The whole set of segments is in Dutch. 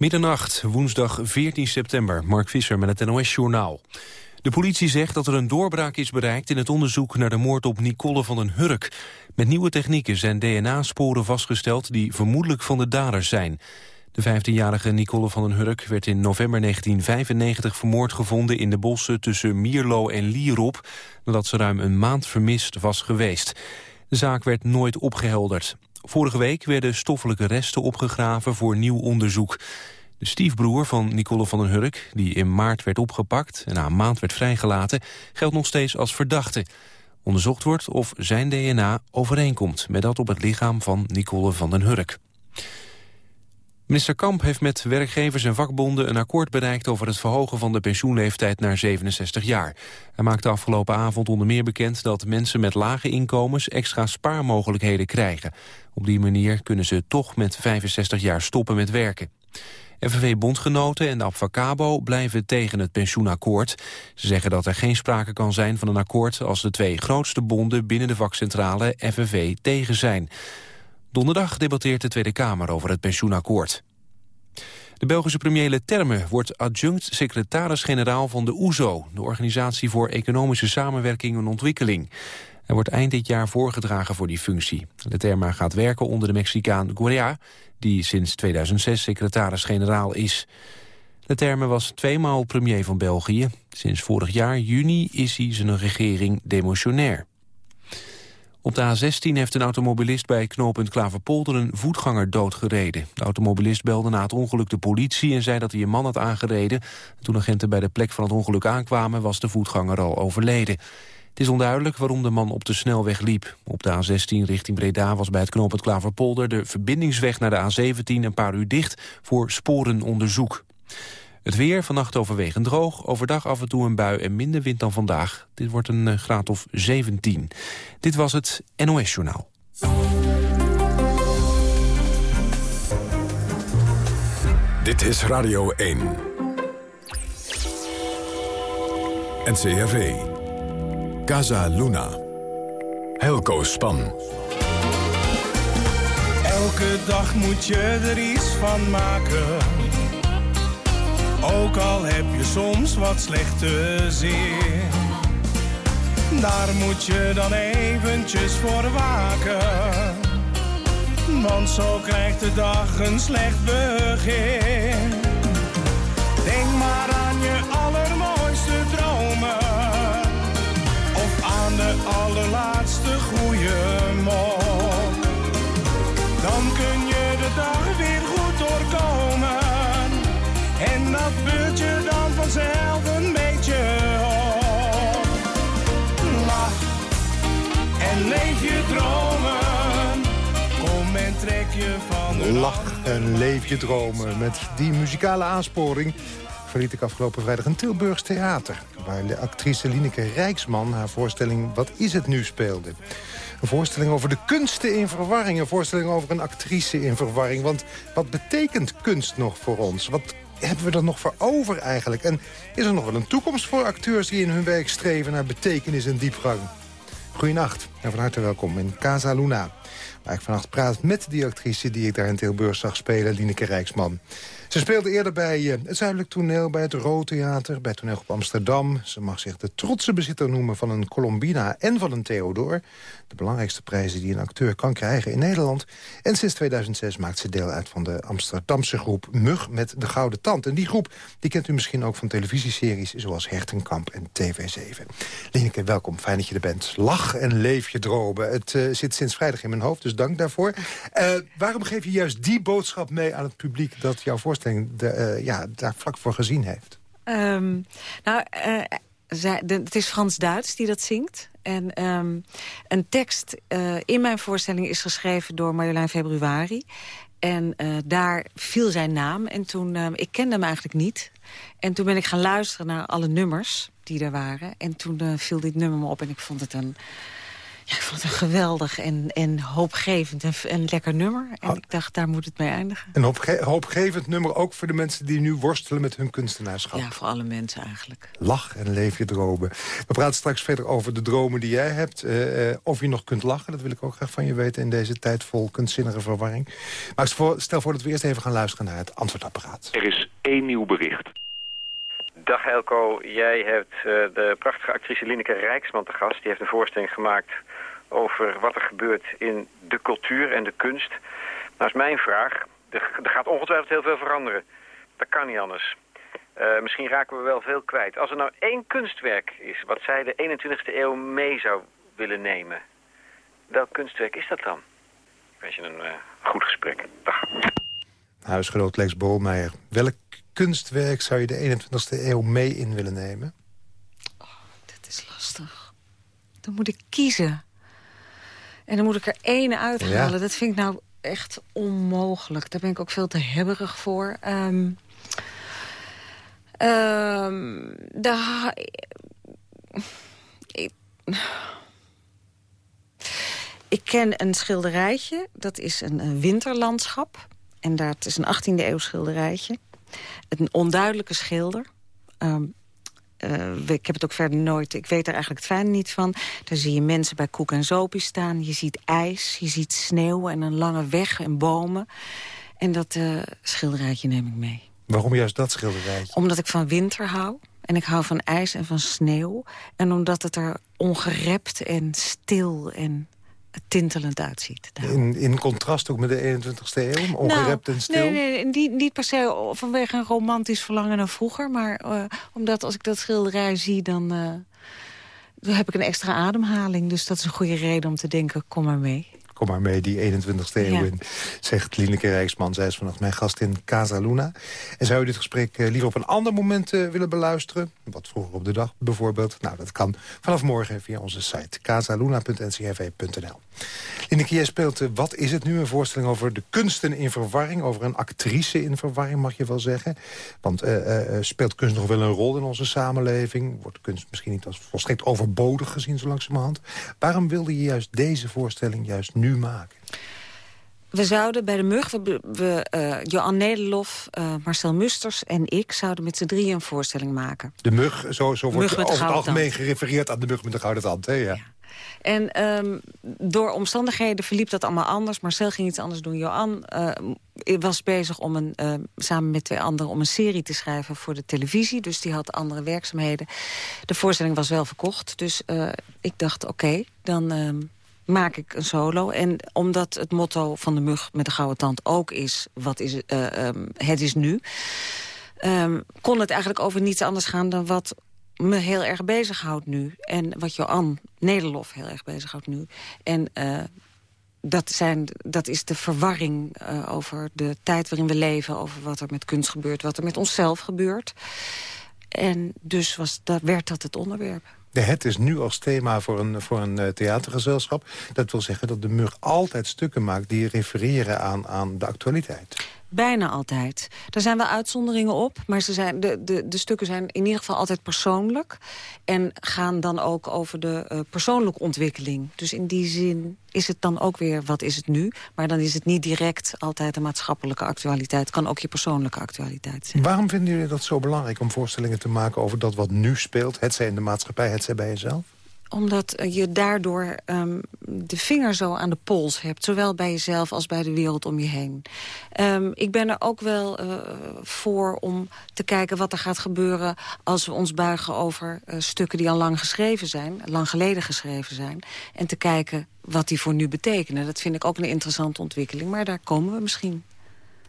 Middernacht, woensdag 14 september. Mark Visser met het NOS-journaal. De politie zegt dat er een doorbraak is bereikt in het onderzoek naar de moord op Nicole van den Hurk. Met nieuwe technieken zijn DNA-sporen vastgesteld die vermoedelijk van de daders zijn. De 15-jarige Nicole van den Hurk werd in november 1995 vermoord gevonden in de bossen tussen Mierlo en Lierop, nadat ze ruim een maand vermist was geweest. De zaak werd nooit opgehelderd. Vorige week werden stoffelijke resten opgegraven voor nieuw onderzoek. De stiefbroer van Nicole van den Hurk, die in maart werd opgepakt... en na een maand werd vrijgelaten, geldt nog steeds als verdachte. Onderzocht wordt of zijn DNA overeenkomt... met dat op het lichaam van Nicole van den Hurk. Minister Kamp heeft met werkgevers en vakbonden een akkoord bereikt over het verhogen van de pensioenleeftijd naar 67 jaar. Hij maakte afgelopen avond onder meer bekend dat mensen met lage inkomens extra spaarmogelijkheden krijgen. Op die manier kunnen ze toch met 65 jaar stoppen met werken. FNV-bondgenoten en de Abfacabo blijven tegen het pensioenakkoord. Ze zeggen dat er geen sprake kan zijn van een akkoord als de twee grootste bonden binnen de vakcentrale FNV tegen zijn. Donderdag debatteert de Tweede Kamer over het pensioenakkoord. De Belgische premier Leterme wordt adjunct-secretaris-generaal van de OESO... de Organisatie voor Economische Samenwerking en Ontwikkeling. Hij wordt eind dit jaar voorgedragen voor die functie. Leterme gaat werken onder de Mexicaan Guerra... die sinds 2006 secretaris-generaal is. Leterme was tweemaal premier van België. Sinds vorig jaar juni is hij zijn regering demotionair. Op de A16 heeft een automobilist bij knooppunt Klaverpolder een voetganger doodgereden. De automobilist belde na het ongeluk de politie en zei dat hij een man had aangereden. Toen agenten bij de plek van het ongeluk aankwamen was de voetganger al overleden. Het is onduidelijk waarom de man op de snelweg liep. Op de A16 richting Breda was bij het knooppunt Klaverpolder de verbindingsweg naar de A17 een paar uur dicht voor sporenonderzoek. Het weer, vannacht overwegend droog. Overdag af en toe een bui en minder wind dan vandaag. Dit wordt een eh, graad of 17. Dit was het NOS Journaal. Dit is Radio 1. NCRV. Casa Luna. Helco Span. Elke dag moet je er iets van maken ook al heb je soms wat slechte zin. Daar moet je dan eventjes voor waken. Want zo krijgt de dag een slecht begin. Denk maar aan je allermooiste dromen. Of aan de allerlaatste goede mok. Lach en leef je dromen. Met die muzikale aansporing verliet ik afgelopen vrijdag een Tilburgs theater... waar de actrice Lineke Rijksman haar voorstelling Wat is het nu speelde. Een voorstelling over de kunsten in verwarring. Een voorstelling over een actrice in verwarring. Want wat betekent kunst nog voor ons? Wat hebben we er nog voor over eigenlijk? En is er nog wel een toekomst voor acteurs die in hun werk streven naar betekenis en diepgang? Goedenacht en van harte welkom in Casa Luna. Waar ik vannacht praat met die actrice die ik daar in Tilburg zag spelen, Lineke Rijksman. Ze speelde eerder bij eh, het Zuidelijk Toneel, bij het Rood Theater... bij Toneel op Amsterdam. Ze mag zich de trotse bezitter noemen van een Colombina en van een Theodor. De belangrijkste prijzen die een acteur kan krijgen in Nederland. En sinds 2006 maakt ze deel uit van de Amsterdamse groep Mug met de Gouden Tand. En die groep die kent u misschien ook van televisieseries zoals Hertenkamp en TV7. Lineke, welkom. Fijn dat je er bent. Lach en leef je dromen. Het uh, zit sinds vrijdag in mijn hoofd, dus dank daarvoor. Uh, waarom geef je juist die boodschap mee aan het publiek... dat jouw voorstelling de, uh, ja, daar vlak voor gezien heeft? Um, nou, zij, de, het is Frans Duits die dat zingt. En um, een tekst in mijn voorstelling is geschreven door Marjolein Februari. En daar viel zijn naam. En toen, uh, ik kende hem eigenlijk niet. En toen ben ik gaan luisteren naar alle nummers die er waren. En toen viel dit nummer me op en ik vond het een Ja, ik vond het een geweldig en, en hoopgevend en, en lekker nummer. En Ah. ik dacht, daar moet het mee eindigen. Een hoopge hoopgevend nummer ook voor de mensen die nu worstelen met hun kunstenaarschap. Ja, voor alle mensen eigenlijk. Lach en leef je dromen. We praten straks verder over de dromen die jij hebt. Eh, eh, of je nog kunt lachen, dat wil ik ook graag van je weten... in deze tijd vol kunstzinnige verwarring. Maar voor- stel voor dat we eerst even gaan luisteren naar het antwoordapparaat. Er is één nieuw bericht. Dag Elko, jij hebt eh, de prachtige actrice Lineke Rijksman te gast. Die heeft een voorstelling gemaakt over wat er gebeurt in de cultuur en de kunst. Nou is mijn vraag, er, er gaat ongetwijfeld heel veel veranderen. Dat kan niet anders. Eh, misschien raken we wel veel kwijt. Als er nou één kunstwerk is wat zij de 21ste eeuw mee zou willen nemen... welk kunstwerk is dat dan? Ik wens je een eh, goed gesprek. Dag. Huisgenoot Lex Bolmeijer. Welk kunstwerk zou je de 21ste eeuw mee in willen nemen? Dat is lastig. Dan moet ik kiezen. En dan moet ik er één uithalen. Ja. Dat vind ik nou echt onmogelijk. Daar ben ik ook veel te hebberig voor. Ehm ehm, daar- ik, ik ken een schilderijtje. Dat is een, een winterlandschap. En dat is een 18e eeuw schilderijtje. Een onduidelijke schilder. Ehm, eh, ik heb het ook verder nooit... Ik weet er eigenlijk het fijne niet van. Daar zie je mensen bij koek en zopie staan. Je ziet ijs, je ziet sneeuw en een lange weg en bomen. En dat eh, schilderijtje neem ik mee. Waarom juist dat schilderijtje? Omdat ik van winter hou. En ik hou van ijs en van sneeuw. En omdat het er ongerept en stil en tintelend uitziet. Daarom. In, in contrast ook met de 21ste eeuw? Ongerept en stil? Nou, Nee, nee, niet, niet per se vanwege een romantisch verlangen naar vroeger. Maar eh, omdat als ik dat schilderij zie, dan, eh, dan heb ik een extra ademhaling. Dus dat is een goede reden om te denken, kom maar mee. Kom maar mee, die 21ste eeuw Ja. in, zegt Lineke Rijksman. Zij is vannacht mijn gast in Casa Luna. En zou u dit gesprek eh, liever op een ander moment eh, willen beluisteren? Wat vroeger op de dag bijvoorbeeld? Nou, dat kan vanaf morgen via onze site casaluna.ncrv.nl. Lineke, jij speelt eh, Wat is het nu? Een voorstelling over de kunsten in verwarring. Over een actrice in verwarring, mag je wel zeggen. Want speelt kunst nog wel een rol in onze samenleving? Wordt kunst misschien niet als volstrekt overbodig gezien zo langzamerhand? Waarom wilde je juist deze voorstelling juist nu maken? We zouden bij de Mug, we, we, eh, Johan Nederlof, eh, Marcel Musters en ik... zouden met z'n drieën een voorstelling maken. De mug, zo, zo wordt Mug over het algemeen tand. gerefereerd aan de mug met de gouden tand. Hè? Ja. Ja. En ehm, door omstandigheden verliep dat allemaal anders. Marcel ging iets anders doen. Johan eh, was bezig om een, samen met twee anderen om een serie te schrijven voor de televisie. Dus die had andere werkzaamheden. De voorstelling was wel verkocht. Dus ik dacht, oké, dan ehm, maak ik een solo. En omdat het motto van de mug met de gouden tand ook is... Wat is eh, ehm, het is nu... ehm, kon het eigenlijk over niets anders gaan dan wat me heel erg bezighoudt nu. En wat Johan Nederlof heel erg bezighoudt nu. En eh, dat, zijn, dat is de verwarring eh, over de tijd waarin we leven... over wat er met kunst gebeurt, wat er met onszelf gebeurt. En dus was, dat, werd dat het onderwerp. De het is nu als thema voor een, voor een eh, theatergezelschap. Dat wil zeggen dat de mug altijd stukken maakt... die refereren aan, aan de actualiteit. Bijna altijd. Er zijn wel uitzonderingen op, maar ze zijn, de, de, de stukken zijn in ieder geval altijd persoonlijk. En gaan dan ook over de eh, persoonlijke ontwikkeling. Dus in die zin is het dan ook weer, wat is het nu? Maar dan is het niet direct altijd de maatschappelijke actualiteit. Het kan ook je persoonlijke actualiteit zijn. Waarom vinden jullie dat zo belangrijk om voorstellingen te maken... over dat wat nu speelt, het zij in de maatschappij, het zij bij jezelf? Omdat je daardoor ehm, de vinger zo aan de pols hebt. Zowel bij jezelf als bij de wereld om je heen. Ehm, ik ben er ook wel eh, voor om te kijken wat er gaat gebeuren... als we ons buigen over eh, stukken die al lang geschreven zijn. Lang geleden geschreven zijn. En te kijken wat die voor nu betekenen. Dat vind ik ook een interessante ontwikkeling. Maar daar komen we misschien.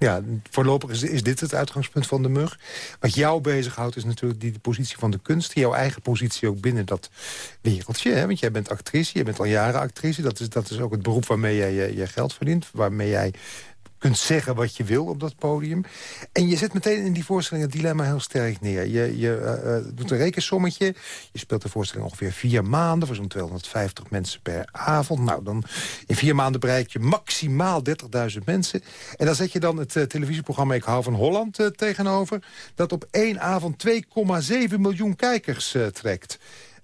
Ja, voorlopig is, is dit het uitgangspunt van de mug. Wat jou bezighoudt is natuurlijk die de positie van de kunst. Jouw eigen positie ook binnen dat wereldje. Hè? Want jij bent actrice, je bent al jaren actrice. Dat is, dat is ook het beroep waarmee jij je, je geld verdient. Waarmee jij kunt zeggen wat je wil op dat podium. En je zet meteen in die voorstelling het dilemma heel sterk neer. Je, je eh, eh, doet een rekensommetje. Je speelt de voorstelling ongeveer vier maanden... voor zo'n 250 mensen per avond. Nou, dan in vier maanden bereik je maximaal 30.000 mensen. En dan zet je dan het eh, televisieprogramma Ik hou van Holland tegenover... dat op één avond 2,7 miljoen kijkers trekt.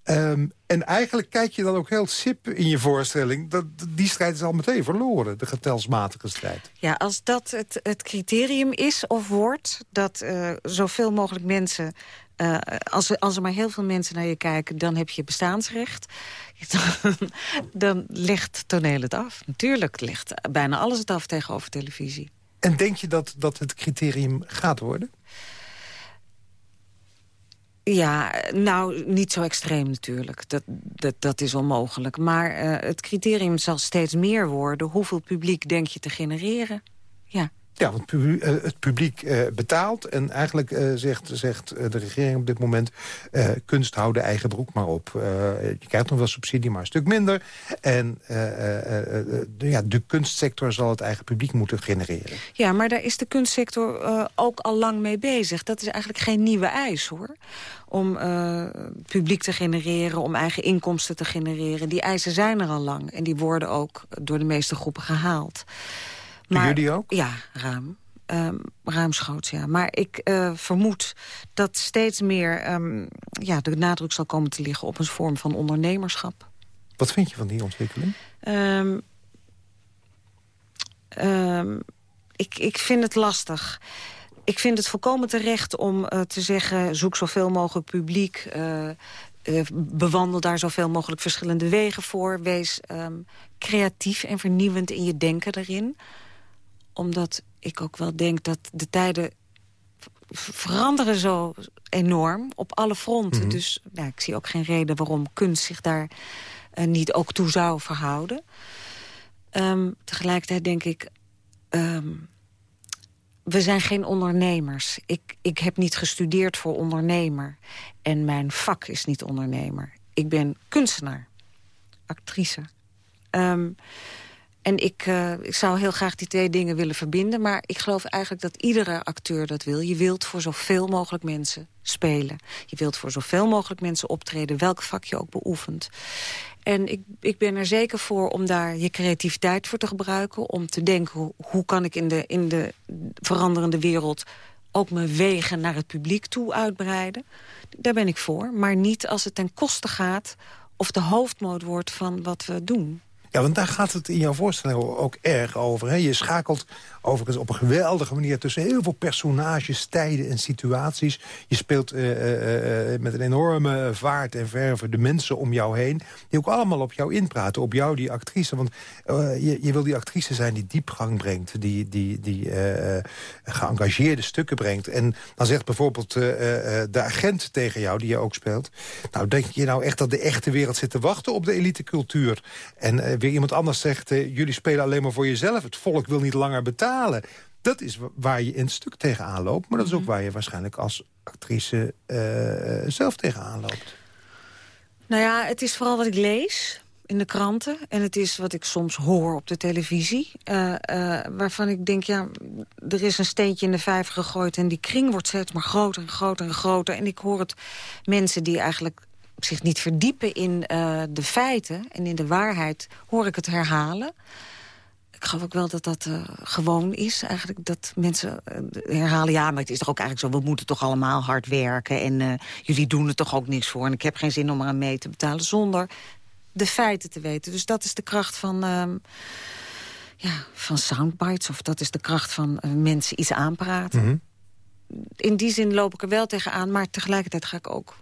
Ehm, en eigenlijk kijk je dan ook heel sip in je voorstelling. Dat, die strijd is al meteen verloren, de getelsmatige strijd. Ja, als dat het, het criterium is of wordt... dat uh, zoveel mogelijk mensen... Uh, als, als er maar heel veel mensen naar je kijken... dan heb je bestaansrecht. Dan, dan legt toneel het af. Natuurlijk legt bijna alles het af tegenover televisie. En denk je dat, dat het criterium gaat worden? Ja, nou, niet zo extreem natuurlijk. Dat, dat, dat is onmogelijk. Maar uh, het criterium zal steeds meer worden. Hoeveel publiek denk je te genereren? Ja. Ja, want eh, het publiek uh, betaalt en eigenlijk uh, zegt, zegt de regering op dit moment... kunst houden eigen broek maar op. je krijgt nog wel subsidie, maar een stuk minder. En de, ja, de kunstsector zal het eigen publiek moeten genereren. Ja, maar daar is de kunstsector ook al lang mee bezig. Dat is eigenlijk geen nieuwe eis, hoor. Om publiek te genereren, om eigen inkomsten te genereren. Die eisen zijn er al lang en die worden ook door de meeste groepen gehaald. Maar, jullie ook? Ja, ruim. Um, ruimschoots, ja. Maar ik uh, vermoed dat steeds meer um, ja, de nadruk zal komen te liggen... op een vorm van ondernemerschap. Wat vind je van die ontwikkeling? Um, ik, ik vind het lastig. Ik vind het volkomen terecht om uh, te zeggen... zoek zoveel mogelijk publiek... Uh, uh, bewandel daar zoveel mogelijk verschillende wegen voor. Wees um, creatief en vernieuwend in je denken erin omdat ik ook wel denk dat de tijden veranderen zo enorm op alle fronten. Mhm. Dus nou, ik zie ook geen reden waarom kunst zich daar uh, niet ook toe zou verhouden. Um, tegelijkertijd denk ik... Um, we zijn geen ondernemers. Ik, ik heb niet gestudeerd voor ondernemer. En mijn vak is niet ondernemer. Ik ben kunstenaar, actrice. Um, en ik, uh, ik zou heel graag die twee dingen willen verbinden. Maar ik geloof eigenlijk dat iedere acteur dat wil. Je wilt voor zoveel mogelijk mensen spelen. Je wilt voor zoveel mogelijk mensen optreden. Welk vak je ook beoefent. En ik, ik ben er zeker voor om daar je creativiteit voor te gebruiken. Om te denken, hoe, hoe kan ik in de, in de veranderende wereld... ook mijn wegen naar het publiek toe uitbreiden. Daar ben ik voor. Maar niet als het ten koste gaat of de hoofdmoot wordt van wat we doen. Ja, want daar gaat het in jouw voorstelling ook erg over. Hè? Je schakelt overigens op een geweldige manier... tussen heel veel personages, tijden en situaties. Je speelt uh, uh, met een enorme vaart en verve de mensen om jou heen... die ook allemaal op jou inpraten, op jou, die actrice. Want je, je wil die actrice zijn die diepgang brengt... die, die, die geëngageerde stukken brengt. En dan zegt bijvoorbeeld de agent tegen jou, die je ook speelt... nou, denk je nou echt dat de echte wereld zit te wachten op de elitecultuur... en weer iemand anders zegt, jullie spelen alleen maar voor jezelf. Het volk wil niet langer betalen. Dat is waar je in het stuk tegenaan loopt. Maar dat is ook mhm. waar je waarschijnlijk als actrice uh, zelf tegenaan loopt. Nou ja, het is vooral wat ik lees in de kranten. En het is wat ik soms hoor op de televisie. Uh, uh, waarvan ik denk, ja, er is een steentje in de vijver gegooid... en die kring wordt steeds maar groter en groter en groter. En ik hoor het mensen die eigenlijk zich niet verdiepen in uh, de feiten en in de waarheid... hoor ik het herhalen. Ik geloof ook wel dat dat uh, gewoon is. Eigenlijk dat mensen uh, herhalen... ja, maar het is toch ook eigenlijk zo... we moeten toch allemaal hard werken... en jullie doen er toch ook niks voor... en ik heb geen zin om eraan mee te betalen... zonder de feiten te weten. Dus dat is de kracht van... Ehm, ja, van soundbites, of dat is de kracht van mensen iets aanpraten. Mhm. In die zin loop ik er wel tegenaan, maar tegelijkertijd ga ik ook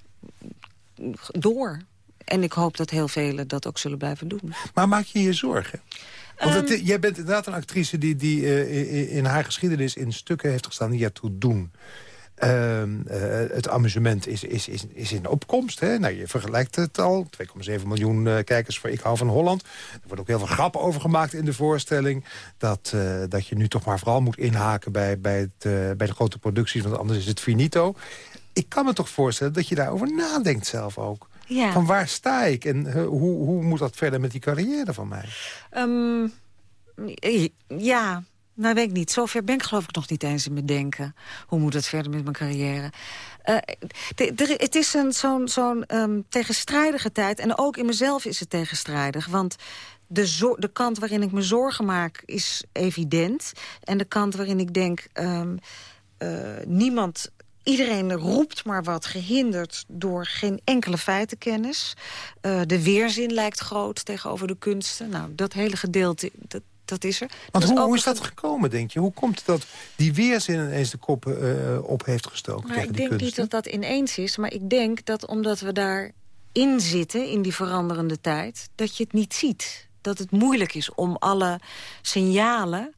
door. En ik hoop dat heel velen dat ook zullen blijven doen. Maar maak je je zorgen? Want ehm, jij bent inderdaad een actrice die, die uh, in haar geschiedenis in stukken heeft gestaan die ertoe doen. Uh, het amusement is, is, is, is in opkomst. Hè? Nou, je vergelijkt het al. 2,7 miljoen uh, kijkers voor Ik hou van Holland. Er wordt ook heel veel grappen over gemaakt in de voorstelling. Dat, dat je nu toch maar vooral moet inhaken bij, bij, het, bij de grote producties. Want anders is het finito ik kan me toch voorstellen dat je daarover nadenkt zelf ook. Ja. Van waar sta ik en hoe, hoe moet dat verder met die carrière van mij? Um, ja, nou weet ik niet. Zover ben ik geloof ik nog niet eens in mijn denken. Hoe moet het verder met mijn carrière? Uh, het is zo'n zo'n um, tegenstrijdige tijd. En ook in mezelf is het tegenstrijdig. Want de, de kant waarin ik me zorgen maak is evident. En de kant waarin ik denk... Um, uh, niemand iedereen roept maar wat, gehinderd door geen enkele feitenkennis. Uh, de weerzin lijkt groot tegenover de kunsten. Nou, dat hele gedeelte, dat, dat is er. Want hoe, hoe, is dat gekomen, denk je? Hoe komt het dat die weerzin ineens de kop uh, op heeft gestoken nou, tegen Ik denk niet dat dat ineens is, maar ik denk dat omdat we daarin zitten... in die veranderende tijd, dat je het niet ziet. Dat het moeilijk is om alle signalen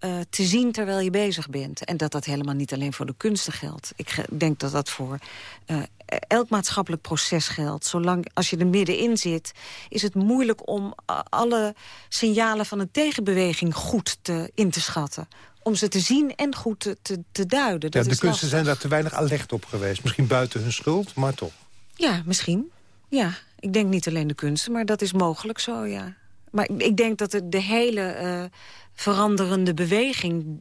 uh, te zien terwijl je bezig bent. En dat dat helemaal niet alleen voor de kunsten geldt. Ik denk dat dat voor uh, elk maatschappelijk proces geldt. Zolang als je er middenin zit, is het moeilijk om alle signalen van een tegenbeweging goed te, in te schatten om ze te zien en goed te, te, te duiden. Dat ja, de kunsten zijn daar te weinig alert op geweest. Misschien buiten hun schuld, maar toch. Ja, misschien. Ja, ik denk niet alleen de kunsten, maar dat is mogelijk zo, ja. Maar ik, denk dat de, de hele uh, veranderende beweging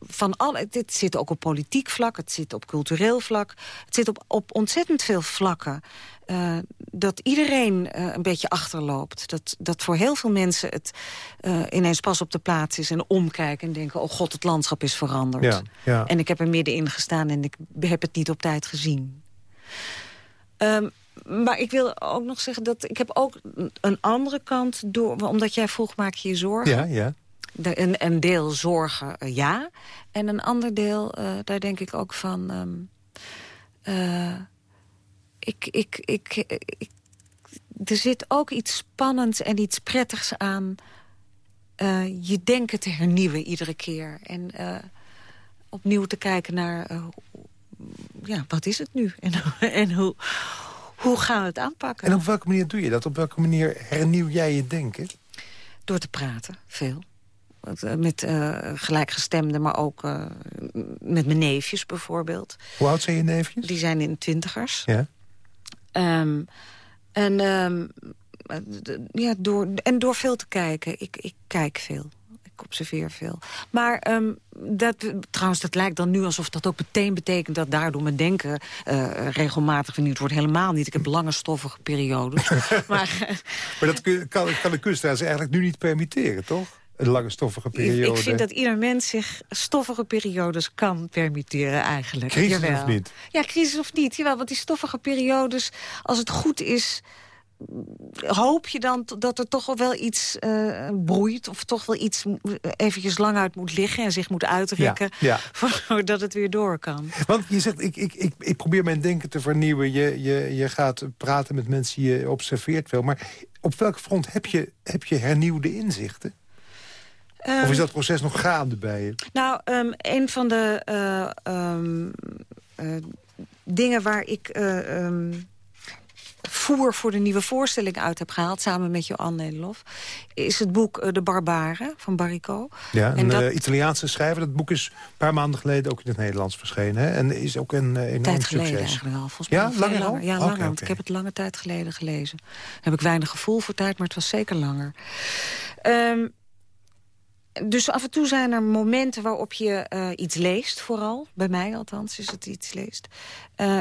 van alle, het zit ook op politiek vlak, het zit op cultureel vlak. Het zit op, op ontzettend veel vlakken. Uh, dat iedereen uh, een beetje achterloopt. Dat, dat voor heel veel mensen het uh, ineens pas op de plaats is... en omkijken en denken, oh god, het landschap is veranderd. Ja, ja. En ik heb er middenin gestaan en ik heb het niet op tijd gezien. Um, maar ik wil ook nog zeggen dat ik heb ook een andere kant... Door, omdat jij vroeg, maak je je zorgen? Ja, ja. De, een, een, deel zorgen, uh, ja. En een ander deel, uh, daar denk ik ook van... Um, uh, ik, ik, ik, ik, er zit ook iets spannends en iets prettigs aan... je denken te hernieuwen iedere keer. En opnieuw te kijken naar... ja, wat is het nu? En, en hoe hoe gaan we het aanpakken? En op welke manier doe je dat? Op welke manier hernieuw jij je denken? Door te praten, veel. Met uh, gelijkgestemden, maar ook uh, met mijn neefjes bijvoorbeeld. Hoe oud zijn je neefjes? Die zijn in twintigers. Ja. Um, en, um, ja, door, en door veel te kijken. Ik, ik kijk veel ik observeer veel. Maar um, dat, trouwens, dat lijkt dan nu alsof dat ook meteen betekent... dat daardoor mijn denken uh, regelmatig vernieuwd wordt. Helemaal niet. Ik heb lange stoffige periodes. maar, maar dat kan, kan de kunstenaars eigenlijk nu niet permitteren, toch? Een lange stoffige periode. Ik vind dat ieder mens zich stoffige periodes kan permitteren eigenlijk. Crisis Jawel. of niet? Ja, crisis of niet. Jawel, want die stoffige periodes, als het goed is hoop je dan dat er toch wel iets uh, broeit... of toch wel iets eventjes lang uit moet liggen en zich moet uitrekken... Ja, voordat het weer door kan. Want je zegt, ik, ik, ik, ik probeer mijn denken te vernieuwen. Je, je, je gaat praten met mensen, je observeert veel. Maar op welk front heb je, heb je hernieuwde inzichten? Um, of is dat proces nog gaande bij je? Nou, um, een van de uh, um, uh, dingen waar ik... Voer voor de nieuwe voorstelling uit heb gehaald... samen met Johan Nederlof, is het boek uh, De Barbaren van Barrico. Ja, een dat... uh, Italiaanse schrijver. Dat boek is een paar maanden geleden ook in het Nederlands verschenen. Hè? En is ook een uh, enorm tijd succes. geleden eigenlijk al. Volgens mij ja, langer langer. Ja, langer, okay, want ik heb het lange tijd geleden gelezen. Heb ik weinig gevoel voor tijd, maar het was zeker langer. Um, dus af en toe zijn er momenten waarop je uh, iets leest, vooral. Bij mij althans is het iets leest. Uh,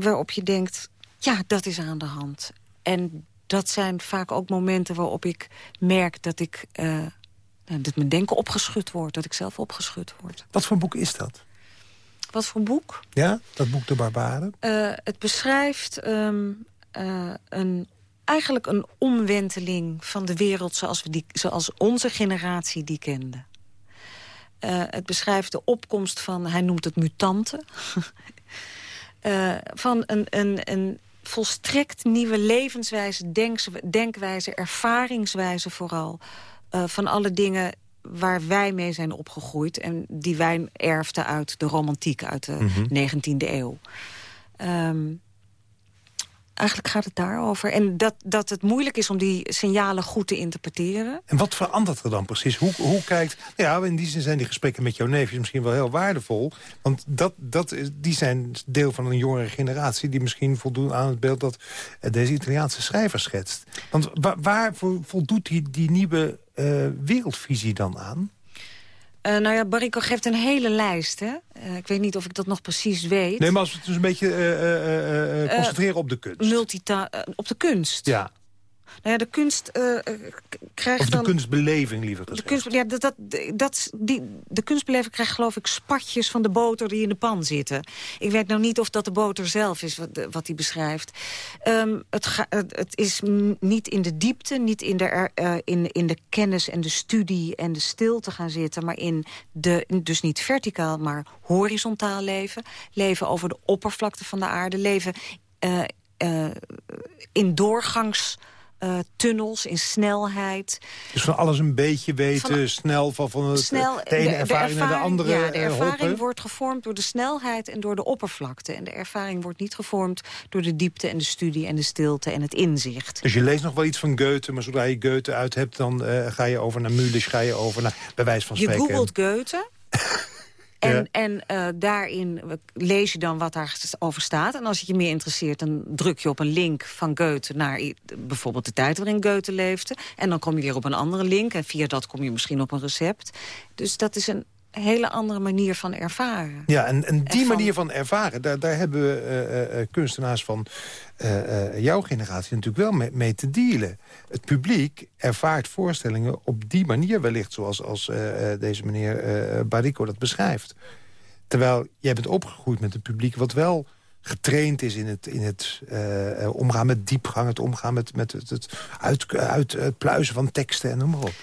waarop je denkt, ja, dat is aan de hand. En dat zijn vaak ook momenten waarop ik merk dat ik... Uh, dat mijn denken opgeschud wordt, dat ik zelf opgeschud word. Wat voor boek is dat? Wat voor boek? Ja, dat boek De Barbaren. Uh, het beschrijft um, uh, een, eigenlijk een omwenteling van de wereld... zoals, we die, zoals onze generatie die kende. Uh, het beschrijft de opkomst van, hij noemt het mutanten... van een, een, een volstrekt nieuwe levenswijze, denkwijze, ervaringswijze vooral... Uh, van alle dingen waar wij mee zijn opgegroeid... en die wij erfden uit de romantiek uit de mm -hmm. 19e eeuw. Um, eigenlijk gaat het daarover. En dat, dat het moeilijk is om die signalen goed te interpreteren. En wat verandert er dan precies? Hoe, hoe kijkt... Ja, in die zin zijn die gesprekken met jouw neefjes misschien wel heel waardevol. Want dat, dat is, die zijn deel van een jongere generatie... die misschien voldoen aan het beeld dat deze Italiaanse schrijver schetst. Want waar, waar voldoet die, die nieuwe uh, wereldvisie dan aan? Uh, nou ja, Barrico geeft een hele lijst. Hè? Uh, ik weet niet of ik dat nog precies weet. Nee, maar als we het dus een beetje uh, concentreren op de kunst. Multita op de kunst? Ja. Nou ja, de kunst uh, krijgt Of de dan... kunstbeleving liever gezegd. De, kunst, ja, dat, dat, dat, die, de kunstbeleving krijgt geloof ik spatjes van de boter die in de pan zitten. Ik weet nou niet of dat de boter zelf is wat, wat hij beschrijft. Um, het, ga, het is niet in de diepte, niet in de, uh, in, in de kennis en de studie en de stilte gaan zitten... maar in de, dus niet verticaal, maar horizontaal leven. Leven over de oppervlakte van de aarde. Leven uh, in doorgangs uh, tunnels in snelheid. Dus van alles een beetje weten, van, snel van, van het, snel, de ene de, ervaring, de ervaring, naar de andere Ja, de ervaring hoppen. wordt gevormd door de snelheid en door de oppervlakte. En de ervaring wordt niet gevormd door de diepte en de studie en de stilte en het inzicht. Dus je leest nog wel iets van Goethe, maar zodra je Goethe uit hebt... dan uh, ga je over naar Mulisch, ga je over naar, bij wijze van spreken... Je googelt Goethe... En, en uh, daarin lees je dan wat daarover staat. En als het je meer interesseert, dan druk je op een link van Goethe... naar bijvoorbeeld de tijd waarin Goethe leefde. En dan kom je weer op een andere link. En via dat kom je misschien op een recept. Dus dat is een hele andere manier van ervaren. Ja, en, en die en van... manier van ervaren, daar, daar hebben we uh, uh, kunstenaars van uh, jouw generatie natuurlijk wel mee, mee, te dealen. Het publiek ervaart voorstellingen op die manier wellicht... zoals als, deze meneer Barico dat beschrijft. Terwijl jij bent opgegroeid met een publiek wat wel getraind is in het, in het omgaan met diepgang... het omgaan met, met het, het uit, uit, pluizen van teksten en noem maar op.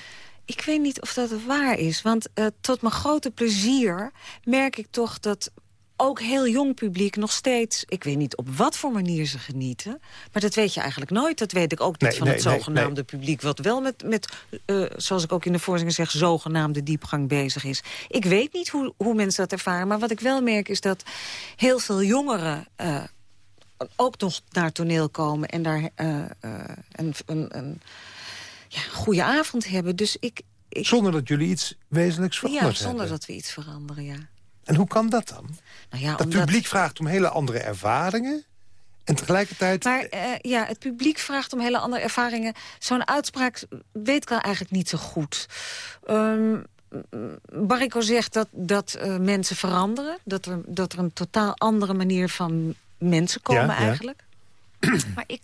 Ik weet niet of dat waar is, want uh, tot mijn grote plezier merk ik toch dat ook heel jong publiek nog steeds... ik weet niet op wat voor manier ze genieten... maar dat weet je eigenlijk nooit. Dat weet ik ook niet nee, van nee, het zogenaamde nee, publiek... wat wel met, met uh, zoals ik ook in de voorziening zeg... zogenaamde diepgang bezig is. Ik weet niet hoe, hoe mensen dat ervaren, maar wat ik wel merk... is dat heel veel jongeren... Uh, ook nog naar toneel komen en daar een, een, een ja, goede avond hebben. Dus ik, ik... Zonder dat jullie iets wezenlijks veranderen Ja, zonder hebben. dat we iets veranderen, ja. En hoe kan dat dan? Nou ja, dat omdat... publiek vraagt om hele andere ervaringen... en tegelijkertijd... Maar uh, ja, het publiek vraagt om hele andere ervaringen. Zo'n uitspraak weet ik al eigenlijk niet zo goed. Um, Barrico zegt dat, dat uh, mensen veranderen. Dat er, dat er een totaal andere manier van mensen komen ja, eigenlijk. Ja. maar ik...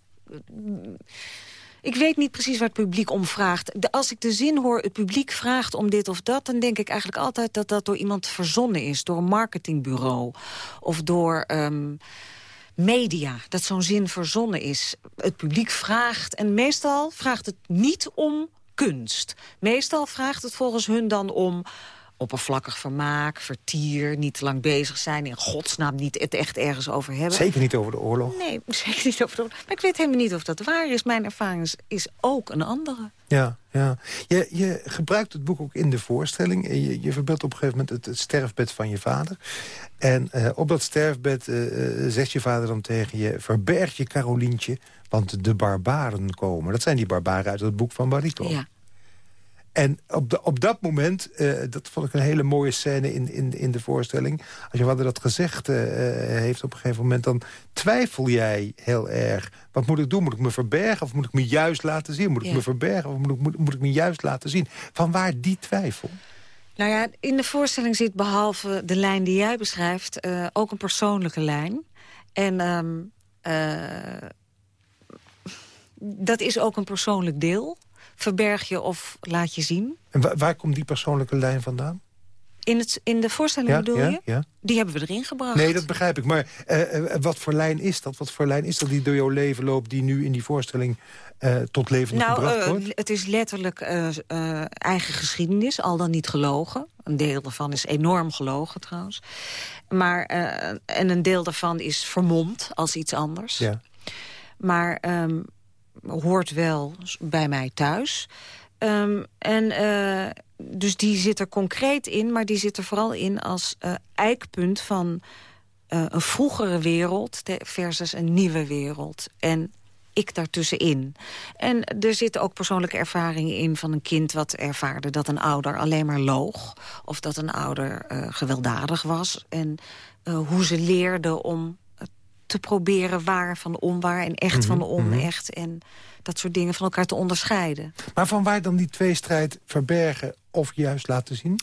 Ik weet niet precies waar het publiek om vraagt. Als ik de zin hoor, het publiek vraagt om dit of dat... dan denk ik eigenlijk altijd dat dat door iemand verzonnen is. Door een marketingbureau. Of door um, media. Dat zo'n zin verzonnen is. Het publiek vraagt. En meestal vraagt het niet om kunst. Meestal vraagt het volgens hun dan om oppervlakkig vermaak, vertier, niet te lang bezig zijn... in godsnaam niet het echt ergens over hebben. Zeker niet over de oorlog. Nee, zeker niet over de oorlog. Maar ik weet helemaal niet of dat waar is. Mijn ervaring is, is ook een andere. Ja, ja. Je, je gebruikt het boek ook in de voorstelling. Je, je verbeeldt op een gegeven moment het, het sterfbed van je vader. En uh, op dat sterfbed uh, zegt je vader dan tegen je... verberg je Carolientje, want de barbaren komen. Dat zijn die barbaren uit het boek van Barrico. Ja. En op, de, op dat moment, uh, dat vond ik een hele mooie scène in, in, in de voorstelling... als je vader dat gezegd uh, heeft op een gegeven moment... dan twijfel jij heel erg. Wat moet ik doen? Moet ik me verbergen of moet ik me juist laten zien? Moet ik Ja. me verbergen of moet ik, moet, moet ik me juist laten zien? Van waar die twijfel? Nou ja, in de voorstelling zit behalve de lijn die jij beschrijft... eh, ook een persoonlijke lijn. En ehm, eh, dat is ook een persoonlijk deel. Verberg je of laat je zien. En wa- waar komt die persoonlijke lijn vandaan? In, het, in de voorstelling Ja, bedoel ja, je? ja. Die hebben we erin gebracht. Nee, dat begrijp ik. Maar eh, eh, wat voor lijn is dat? Wat voor lijn is dat die door jouw leven loopt... die nu in die voorstelling eh, tot leven Nou, gebracht wordt? het is letterlijk eigen geschiedenis, al dan niet gelogen. Een deel daarvan is enorm gelogen trouwens. Maar, en een deel daarvan is vermomd als iets anders. Ja. Maar ehm, hoort wel bij mij thuis. Ehm, en eh, dus die zit er concreet in, maar die zit er vooral in als eh, eikpunt van eh, een vroegere wereld versus een nieuwe wereld. En ik daartussenin. En er zitten ook persoonlijke ervaringen in van een kind wat ervaarde dat een ouder alleen maar loog. Of dat een ouder gewelddadig was. En hoe ze leerde om te proberen waar van onwaar en echt van onecht. En dat soort dingen van elkaar te onderscheiden. Maar van waar dan die tweestrijd verbergen of juist laten zien?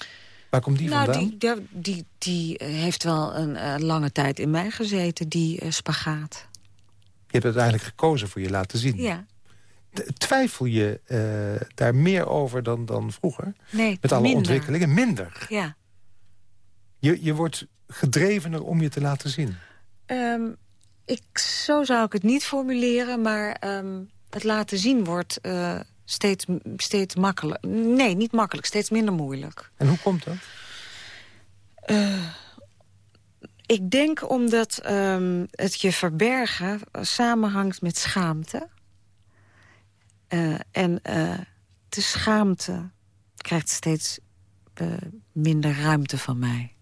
Waar komt die nou, vandaan? die, ja, die, die eh, heeft wel een eh, lange tijd in mij gezeten, die eh, spagaat. Je hebt uiteindelijk gekozen voor je laten zien. Ja. Twijfel je uh, daar meer over dan, dan vroeger? Nee, Met alle minder. ontwikkelingen? Minder. Ja. Je, je wordt gedrevener om je te laten zien. Um, ik, zo zou ik het niet formuleren, maar um, het laten zien wordt uh, steeds, steeds makkelijk. Nee, niet makkelijk, steeds minder moeilijk. En hoe komt dat? Uh, ik denk omdat um, het je verbergen samenhangt met schaamte. Uh, en de schaamte krijgt steeds minder ruimte van mij.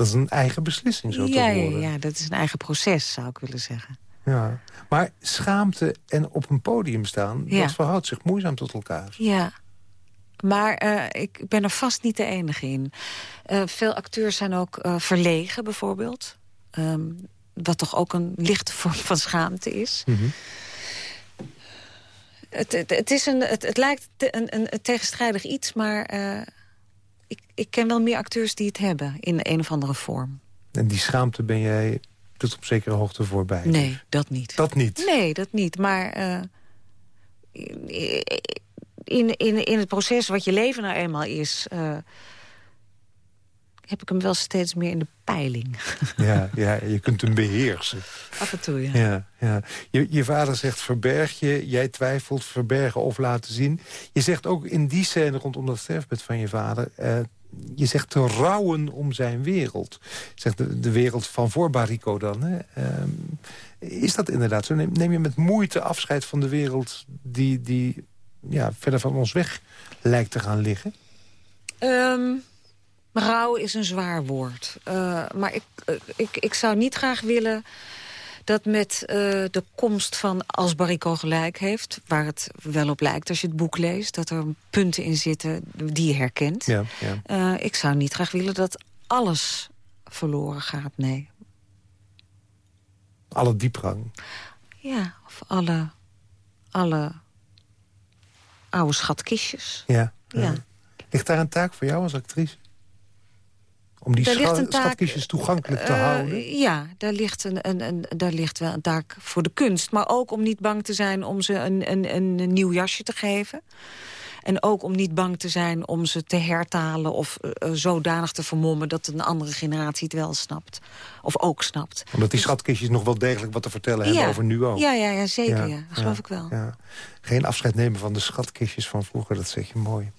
Dat is een eigen beslissing, zo ja, te horen. Ja, ja, dat is een eigen proces, zou ik willen zeggen. Ja. Maar schaamte en op een podium staan, Ja. dat verhoudt zich moeizaam tot elkaar. Ja, maar eh, ik ben er vast niet de enige in. Eh, veel acteurs zijn ook eh, verlegen, bijvoorbeeld. Ehm, wat toch ook een lichte vorm van schaamte is. Mhm. Het, het, het, is een, het, het lijkt een, een, een tegenstrijdig iets, maar ik, ik ken wel meer acteurs die het hebben in een of andere vorm. En die schaamte ben jij tot op zekere hoogte voorbij. Nee, dat niet. Dat niet. Nee, dat niet. Maar eh, in, in, in het proces wat je leven nou eenmaal is... eh, heb ik hem wel steeds meer in de peiling. Ja, ja, je kunt hem beheersen. Af en toe, ja. Ja, ja. Je, je vader zegt verberg je, jij twijfelt verbergen of laten zien. Je zegt ook in die scène rondom dat sterfbed van je vader... eh, je zegt te rouwen om zijn wereld. Je zegt de, de wereld van voor Barrico dan. Hè? Ehm, is dat inderdaad zo? Neem, neem je met moeite afscheid van de wereld... die, die ja, verder van ons weg lijkt te gaan liggen? Ehm, rouw is een zwaar woord. Eh, maar ik, eh, ik, ik zou niet graag willen dat met eh, de komst van Als Barrico gelijk heeft... waar het wel op lijkt als je het boek leest... dat er punten in zitten die je herkent. Ja, ja. Ik zou niet graag willen dat alles verloren gaat, nee. Alle diepgang. Ja, of alle, alle oude schatkistjes. Ja, Ja. Ligt daar een taak voor jou als actrice? Om die scha- een taak, schatkistjes toegankelijk te Eh, houden? Ja, daar ligt, een, een, een, daar ligt wel een taak voor de kunst. Maar ook om niet bang te zijn om ze een, een, een nieuw jasje te geven. En ook om niet bang te zijn om ze te hertalen... of eh, eh, zodanig te vermommen dat een andere generatie het wel snapt. Of ook snapt. Omdat die schatkistjes nog wel degelijk wat te vertellen hebben over nu ook. Ja, ja, ja zeker. Ja, Dat geloof ik wel. Ja. Geen afscheid nemen van de schatkistjes van vroeger, dat zeg je mooi.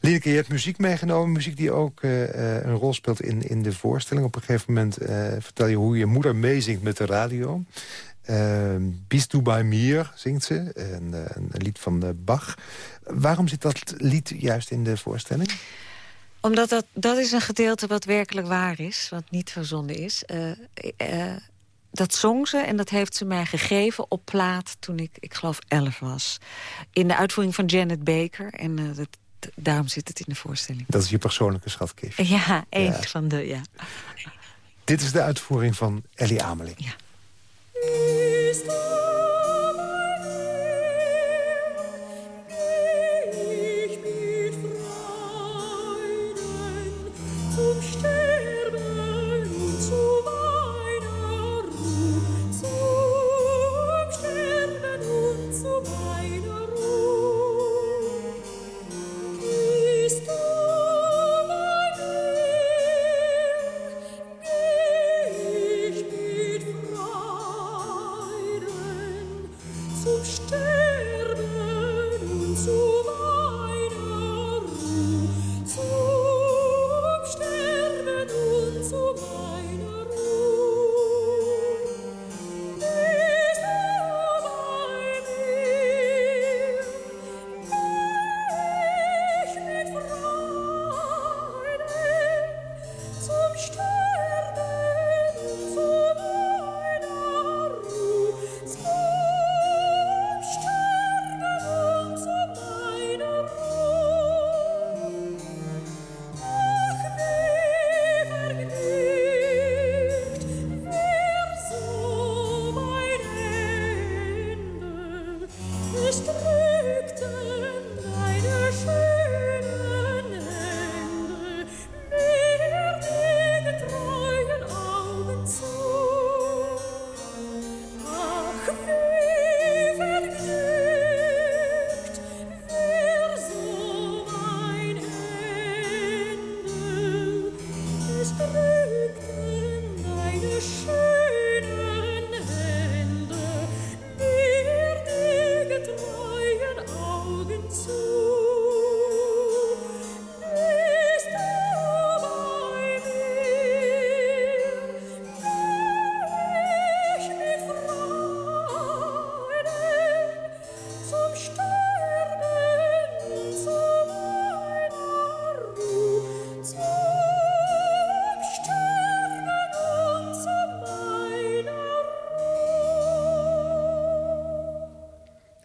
Lineke, je hebt muziek meegenomen. Muziek die ook eh, een rol speelt in, in de voorstelling. Op een gegeven moment vertel je hoe je moeder meezingt met de radio. Uh, Bist du bei mir, zingt ze. Een, eh, een lied van eh, Bach. Waarom zit dat lied juist in de voorstelling? Omdat dat, dat is een gedeelte wat werkelijk waar is. Wat niet verzonnen is. Eh, dat zong ze en dat heeft ze mij gegeven op plaat toen ik, ik geloof, elf was. In de uitvoering van Janet Baker. En dat, daarom zit het in de voorstelling. Dat is je persoonlijke schatkistje. Ja, één Ja. van de, ja. Dit is de uitvoering van Ellie Ameling. Ja. Bist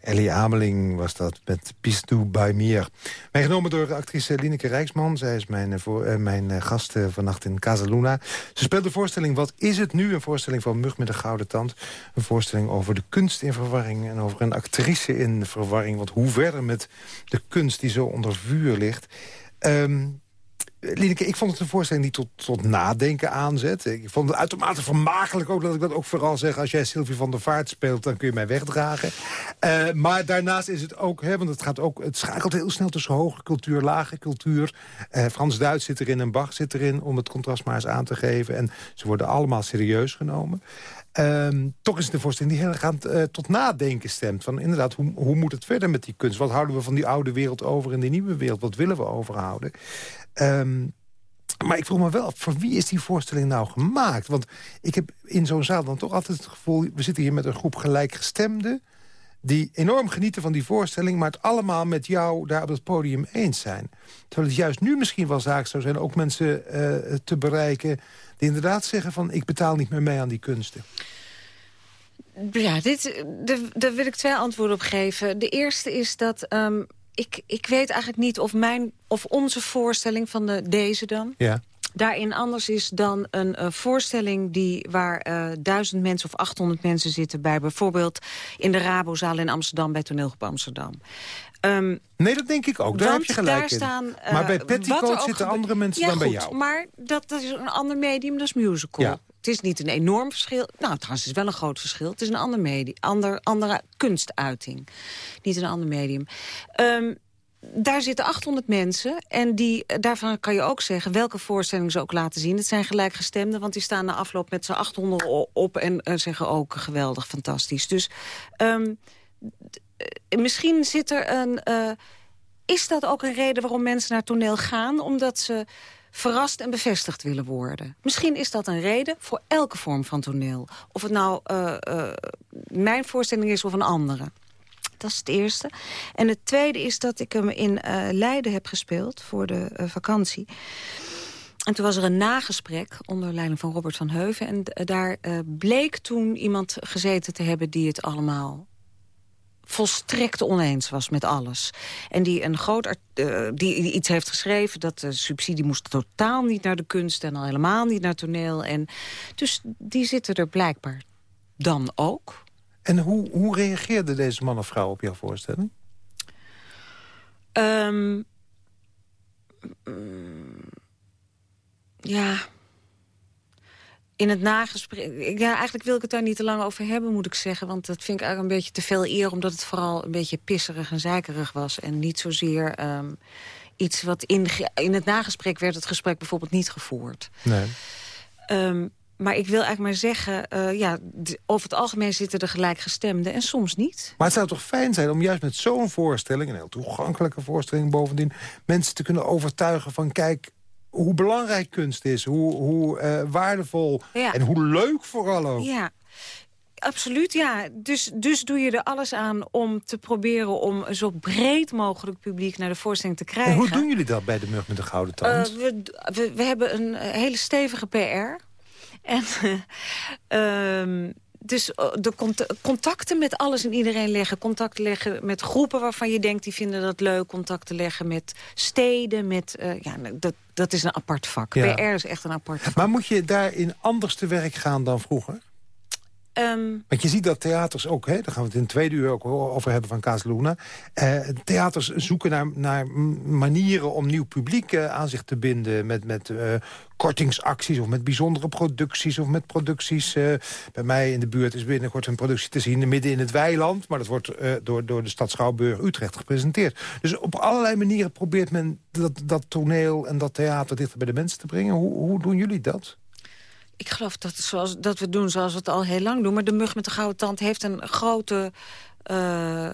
Ellie Ameling was dat met Bist du bij mir. Meegenomen door de actrice Lineke Rijksman. Zij is mijn, eh, voor, eh, mijn eh, gast vannacht in Casaluna. Ze speelt de voorstelling Wat is het nu? Een voorstelling van Mug met een gouden tand. Een voorstelling over de kunst in verwarring... en over een actrice in verwarring. Want hoe verder met de kunst die zo onder vuur ligt... Ehm, Lineke, ik vond het een voorstelling die tot, tot nadenken aanzet. Ik vond het uitermate vermakelijk ook dat ik dat ook vooral zeg... als jij Sylvie van der Vaart speelt, dan kun je mij wegdragen. Eh, maar daarnaast is het ook, hè, want het, gaat ook, het schakelt heel snel tussen hoge cultuur, lage cultuur. Eh, Frans-Duits zit erin en Bach zit erin, om het contrast maar eens aan te geven. En ze worden allemaal serieus genomen. Ehm, toch is het een voorstelling die heel erg eh, tot nadenken stemt. Van inderdaad, hoe, hoe moet het verder met die kunst? Wat houden we van die oude wereld over in die nieuwe wereld? Wat willen we overhouden? Ehm, maar ik vroeg me wel, voor wie is die voorstelling nou gemaakt? Want ik heb in zo'n zaal dan toch altijd het gevoel... we zitten hier met een groep gelijkgestemden... die enorm genieten van die voorstelling... maar het allemaal met jou daar op het podium eens zijn. Terwijl het juist nu misschien wel zaak zou zijn... ook mensen eh, te bereiken die inderdaad zeggen van... ik betaal niet meer mee aan die kunsten. Ja, dit, de- daar wil ik twee antwoorden op geven. De eerste is dat ehm, ik, ik weet eigenlijk niet of, mijn, of onze voorstelling van de, deze dan... Ja. Daarin anders is dan een eh, voorstelling die, waar eh, duizend mensen of 800 mensen zitten... bij bijvoorbeeld in de Rabozaal in Amsterdam bij Toneelgroep Amsterdam. Ehm, Nee, dat denk ik ook. Daar heb je gelijk daar in. staan, eh, maar bij er Petticoat zitten andere mensen ja, dan bij jou. maar dat, dat is een ander medium, dat is musical. Ja. Het is niet een enorm verschil. Nou, trouwens, het is wel een groot verschil. Het is een ander medium, ander, andere kunstuiting. Niet een ander medium. Ehm, daar zitten 800 mensen. En die, daarvan kan je ook zeggen welke voorstellingen ze ook laten zien. Het zijn gelijkgestemden, want die staan na afloop met z'n 800 o- op... en eh, zeggen ook geweldig, fantastisch. Dus ehm, eh, misschien zit er een... eh, is dat ook een reden waarom mensen naar toneel gaan? Omdat ze verrast en bevestigd willen worden. Misschien is dat een reden voor elke vorm van toneel. Of het nou eh, eh, mijn voorstelling is of een andere. Dat is het eerste. En het tweede is dat ik hem in eh, Leiden heb gespeeld voor de eh, vakantie. En toen was er een nagesprek onder leiding van Robert van Heuven. En eh, daar bleek toen iemand gezeten te hebben die het allemaal volstrekt oneens was met alles. En die een groot die iets heeft geschreven dat de subsidie moest totaal niet naar de kunst en al helemaal niet naar toneel. En dus die zitten er blijkbaar dan ook. En hoe, hoe reageerde deze man of vrouw op jouw voorstelling? Ehm, mm, ja. In het nagesprek... Ja, eigenlijk wil ik het daar niet te lang over hebben, moet ik zeggen. Want dat vind ik eigenlijk een beetje te veel eer... omdat het vooral een beetje pisserig en zeikerig was. En niet zozeer ehm, iets wat... In, in het nagesprek werd het gesprek bijvoorbeeld niet gevoerd. Nee. Ehm, maar ik wil eigenlijk maar zeggen... eh, ja, over het algemeen zitten er gelijkgestemden en soms niet. Maar het zou toch fijn zijn om juist met zo'n voorstelling... een heel toegankelijke voorstelling bovendien... mensen te kunnen overtuigen van... kijk, hoe belangrijk kunst is, hoe, hoe eh, waardevol... Ja. en hoe leuk vooral ook. Ja, absoluut, ja. Dus, dus doe je er alles aan om te proberen... om een zo breed mogelijk publiek naar de voorstelling te krijgen. En hoe doen jullie dat bij de Mug met de Gouden Eh, Tand? we, we, we hebben een eh, hele stevige PR. En ehm, dus eh, de cont- contacten met alles en iedereen leggen. Contacten leggen met groepen waarvan je denkt... die vinden dat leuk. Contacten leggen met steden. Met, eh, ja, dat, dat is een apart vak. Ja. PR is echt een apart vak. Maar moet je daarin anders te werk gaan dan vroeger? Ehm, Want je ziet dat theaters ook, hè, daar gaan we het in het tweede uur ook over hebben van Kaas Luna. Eh, theaters zoeken naar, naar manieren om nieuw publiek eh, aan zich te binden. Met, met eh, kortingsacties of met bijzondere producties of met producties. eh, bij mij in de buurt is binnenkort een productie te zien midden in het weiland. Maar dat wordt door, door de stad Schouwburg Utrecht gepresenteerd. Dus op allerlei manieren probeert men dat, dat toneel en dat theater dichter bij de mensen te brengen. Hoe, hoe doen jullie dat? Ik geloof dat, zoals, dat we doen zoals we het al heel lang doen. Maar de mug met de gouden tand heeft een grote... eh,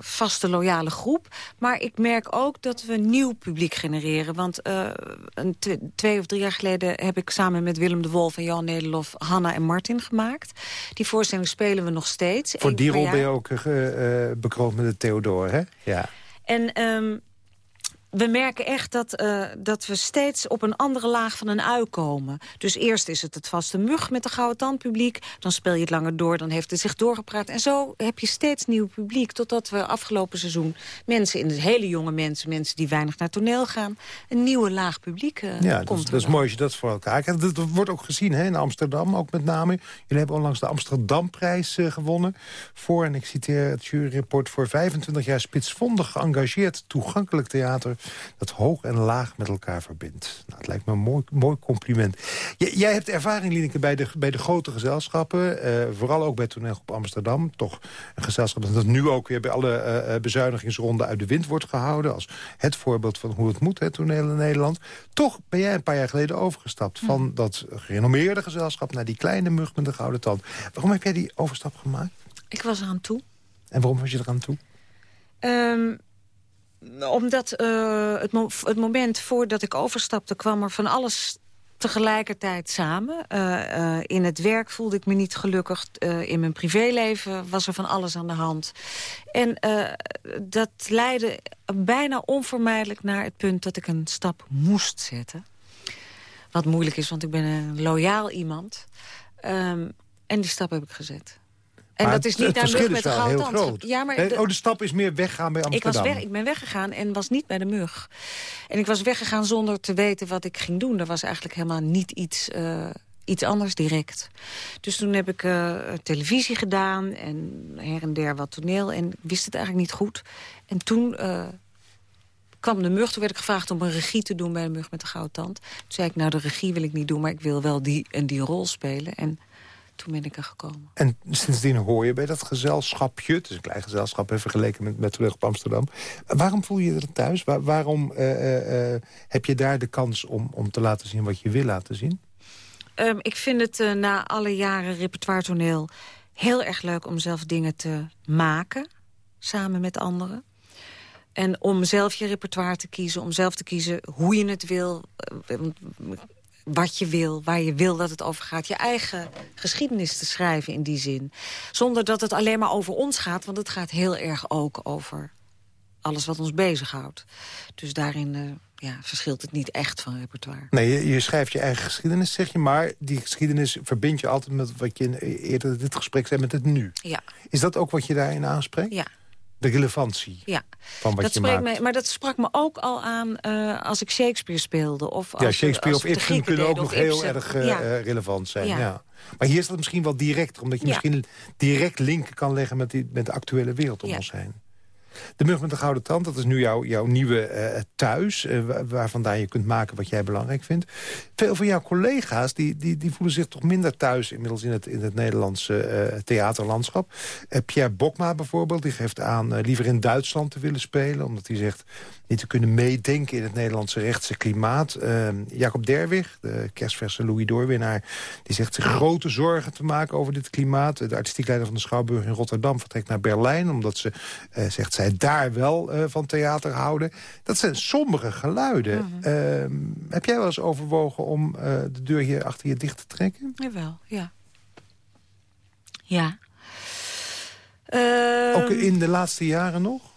vaste, loyale groep. Maar ik merk ook dat we nieuw publiek genereren. Want eh, een tw- twee of drie jaar geleden heb ik samen met Willem de Wolf... en Jan Nederlof Hanna en Martin gemaakt. Die voorstelling spelen we nog steeds. Voor die rol ben je ook eh, bekroond met de Theodor, hè? Ja. En ehm, we merken echt dat, eh, dat we steeds op een andere laag van een ui komen. Dus eerst is het het vaste mug met de gouden tandpubliek. Dan speel je het langer door, dan heeft het zich doorgepraat. En zo heb je steeds nieuw publiek. Totdat we afgelopen seizoen mensen, in de hele jonge mensen... mensen die weinig naar toneel gaan, een nieuwe laag publiek eh, Ja, dat, komt. is- dat is mooi als je dat voor elkaar krijgt. Dat, dat wordt ook gezien hè, in Amsterdam, ook met name. Jullie hebben onlangs de Amsterdamprijs eh, gewonnen... voor, en ik citeer het juryrapport... voor 25 jaar spitsvondig geëngageerd toegankelijk theater... dat hoog en laag met elkaar verbindt. Nou, het lijkt me een mooi, mooi compliment. J- jij hebt ervaring, Lineke, bij de, bij de grote gezelschappen. eh, vooral ook bij Toneelgroep Amsterdam. Toch een gezelschap dat nu ook weer bij alle eh, eh, bezuinigingsronden uit de wind wordt gehouden. Als het voorbeeld van hoe het moet, het toneel in Nederland. Toch ben jij een paar jaar geleden overgestapt van dat gerenommeerde gezelschap... naar die kleine mug met de gouden tand. Waarom heb jij die overstap gemaakt? Ik was eraan toe. En waarom was je eraan toe? Ehm, omdat eh, het, het moment voordat ik overstapte... kwam er van alles tegelijkertijd samen. Eh, eh, in het werk voelde ik me niet gelukkig. In mijn privéleven was er van alles aan de hand. En dat leidde bijna onvermijdelijk naar het punt... dat ik een stap moest zetten. Wat moeilijk is, want ik ben een loyaal iemand. Ehm, en die stap heb ik gezet. En Maar dat is niet naar mug verschil met is de wel gouden heel tand. groot. Ja, maar de- oh, de stap is meer weggaan bij ik, Amsterdam. was weg, ik ben weggegaan en was niet bij de mug. En ik was weggegaan zonder te weten wat ik ging doen. Er was eigenlijk helemaal niet iets, eh, iets anders direct. Dus toen heb ik eh, televisie gedaan en her en der wat toneel. En ik wist het eigenlijk niet goed. En toen eh, kwam de mug. Toen werd ik gevraagd om een regie te doen bij de mug met de gouden tand. Toen zei ik, nou de regie wil ik niet doen, maar ik wil wel die en die rol spelen. En toen ben ik er gekomen. En sindsdien hoor je bij dat gezelschapje... het is een klein gezelschap vergeleken met, met Toneel op Amsterdam... waarom voel je je er thuis? Waar- waarom eh, eh, eh, heb je daar de kans om, om te laten zien wat je wil laten zien? Ehm, ik vind het na alle jaren repertoire toneel heel erg leuk om zelf dingen te maken. Samen met anderen. En om zelf je repertoire te kiezen. Om zelf te kiezen hoe je het wil. Wat je wil, waar je wil dat het over gaat. Je eigen geschiedenis te schrijven in die zin. Zonder dat het alleen maar over ons gaat. Want het gaat heel erg ook over alles wat ons bezighoudt. Dus daarin eh, ja, verschilt het niet echt van repertoire. Nee, je, je schrijft je eigen geschiedenis, zeg je... maar die geschiedenis verbind je altijd met wat je in- eerder in dit gesprek zei... met het nu. Ja, Is dat ook wat je daarin aanspreekt? ja. De relevantie Ja, van wat dat je spreekt maakt? me, maar dat sprak me ook al aan eh, als ik Shakespeare speelde. Of als, Ja, Shakespeare als of Ibsen kunnen ook nog heel Ibsen. erg eh, ja. eh, relevant zijn. Ja. Ja. Maar hier is dat misschien wel directer, omdat je misschien direct linken kan leggen met, die, met de actuele wereld om ons heen. De Mug met de Gouden Tand, dat is nu jouw, jouw nieuwe eh, thuis... eh, waar, vandaan je kunt maken wat jij belangrijk vindt. Veel van jouw collega's die, die, die voelen zich toch minder thuis... inmiddels in het, in het Nederlandse eh, theaterlandschap. Pierre Bokma bijvoorbeeld, die geeft aan liever in Duitsland te willen spelen... omdat hij zegt niet te kunnen meedenken in het Nederlandse rechtse klimaat. Eh, Jacob Derwig, de kerstverse Louis Doorwinnaar... die zegt zich grote zorgen te maken over dit klimaat. De artistiek leider van de Schouwburg in Rotterdam vertrekt naar Berlijn... omdat ze, eh, zegt zij, daar wel eh, van theater houden. Dat zijn sombere geluiden. Eh, heb jij wel eens overwogen om eh, de deur hier achter je dicht te trekken? Jawel, ja. Ja. Ehm, Ook in de laatste jaren nog?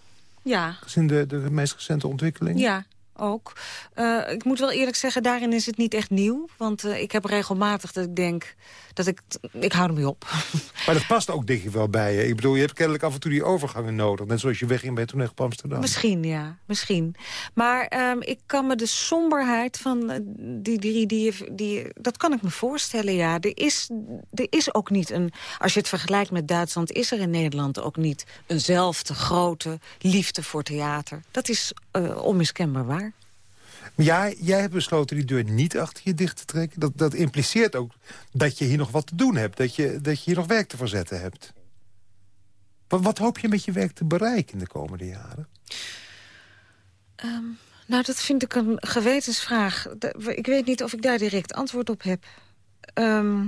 Ja, Gezien de, de meest recente ontwikkeling? ja, ook. Eh, ik moet wel eerlijk zeggen, daarin is het niet echt nieuw. Want eh, ik heb regelmatig dat ik denk... dat ik... Ik hou ermee op. Maar dat past ook denk ik wel bij je. Ik bedoel, je hebt kennelijk af en toe die overgangen nodig. Net zoals je wegging bij Toneel op Amsterdam. Misschien, ja. Misschien. Maar ehm, ik kan me de somberheid van eh, die drie... Die, je- die, dat kan ik me voorstellen, ja. Er is, er is ook niet een... Als je het vergelijkt met Duitsland... is er in Nederland ook niet eenzelfde grote liefde voor theater. Dat is eh, onmiskenbaar waar. Ja, jij hebt besloten die deur niet achter je dicht te trekken. Dat, dat impliceert ook dat je hier nog wat te doen hebt. Dat je, dat je hier nog werk te verzetten hebt. Wat, wat hoop je met je werk te bereiken in de komende jaren? Nou, dat vind ik een gewetensvraag. Ik weet niet of ik daar direct antwoord op heb. ehm,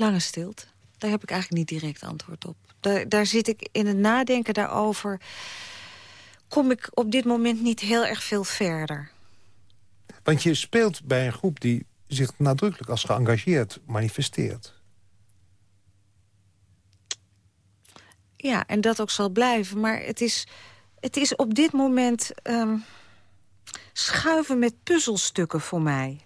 lange stilte. Daar heb ik eigenlijk niet direct antwoord op. Daar, daar zit ik in het nadenken daarover... kom ik op dit moment niet heel erg veel verder. Want je speelt bij een groep die zich nadrukkelijk als geëngageerd manifesteert. Ja, en dat ook zal blijven. Maar het is, het is op dit moment ehm, schuiven met puzzelstukken voor mij.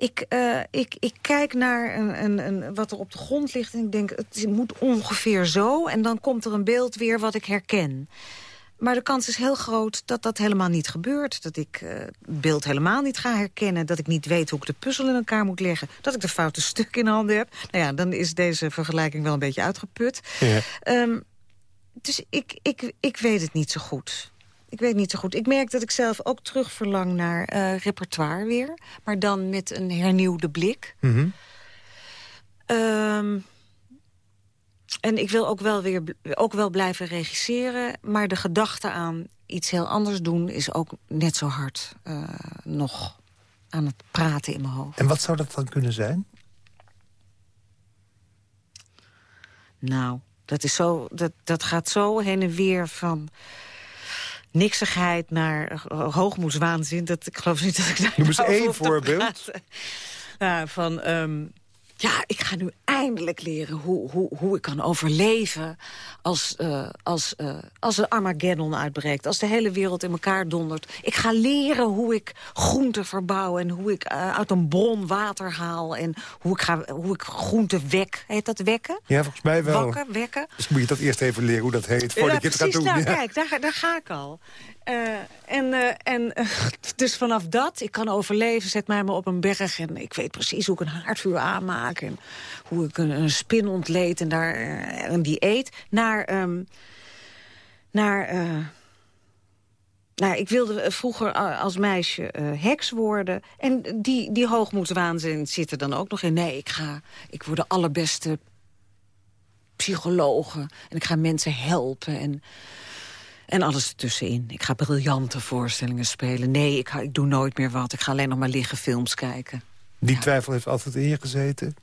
Ik, eh, ik, ik kijk naar een, een, een, wat er op de grond ligt en ik denk, het moet ongeveer zo. En dan komt er een beeld weer wat ik herken. Maar de kans is heel groot dat dat helemaal niet gebeurt. Dat ik eh, het beeld helemaal niet ga herkennen. Dat ik niet weet hoe ik de puzzel in elkaar moet leggen. Dat ik de foute stuk in handen heb. Nou ja, dan is deze vergelijking wel een beetje uitgeput. Ja. Ehm, dus ik, ik, ik weet het niet zo goed. Ik weet niet zo goed. Ik merk dat ik zelf ook terug verlang naar eh, repertoire weer. Maar dan met een hernieuwde blik. Mhm. Ehm, en ik wil ook wel, weer, ook wel blijven regisseren. Maar de gedachte aan iets heel anders doen... is ook net zo hard eh, nog aan het praten in mijn hoofd. En wat zou dat dan kunnen zijn? Nou, dat, is zo, dat, dat gaat zo heen en weer van niksigheid naar uh, hoogmoedswaanzin. Dat, ik geloof niet dat ik daar Noem eens nou één voorbeeld. Ja, van, ehm, ja, ik ga nu eindelijk leren hoe, hoe, hoe ik kan overleven... als, eh, als, eh, als een Armageddon uitbreekt, als de hele wereld in elkaar dondert. Ik ga leren hoe ik groenten verbouw en hoe ik eh, uit een bron water haal... en hoe ik, ga, hoe ik groenten wek. Heet dat wekken? Ja, volgens mij wel. Wakken, wekken? Dus moet je dat eerst even leren hoe dat heet, voordat Ja, je het gaat doen. ja. Kijk, daar, daar ga ik al. Eh, en eh, en eh, dus vanaf dat, ik kan overleven, zet mij maar op een berg... en ik weet precies hoe ik een haardvuur aanmaak... en hoe ik een, een spin ontleed en, daar, eh, en die eet... naar... ehm, naar nou, ik wilde vroeger als meisje eh, heks worden. En die, die hoogmoedswaanzin zit er dan ook nog in. Nee, ik, ga, ik word de allerbeste psychologe. En ik ga mensen helpen. En, en alles ertussenin. Ik ga briljante voorstellingen spelen. Nee, ik, ga, ik doe nooit meer wat. Ik ga alleen nog maar liggen films kijken. Die twijfel heeft altijd in je gezeten.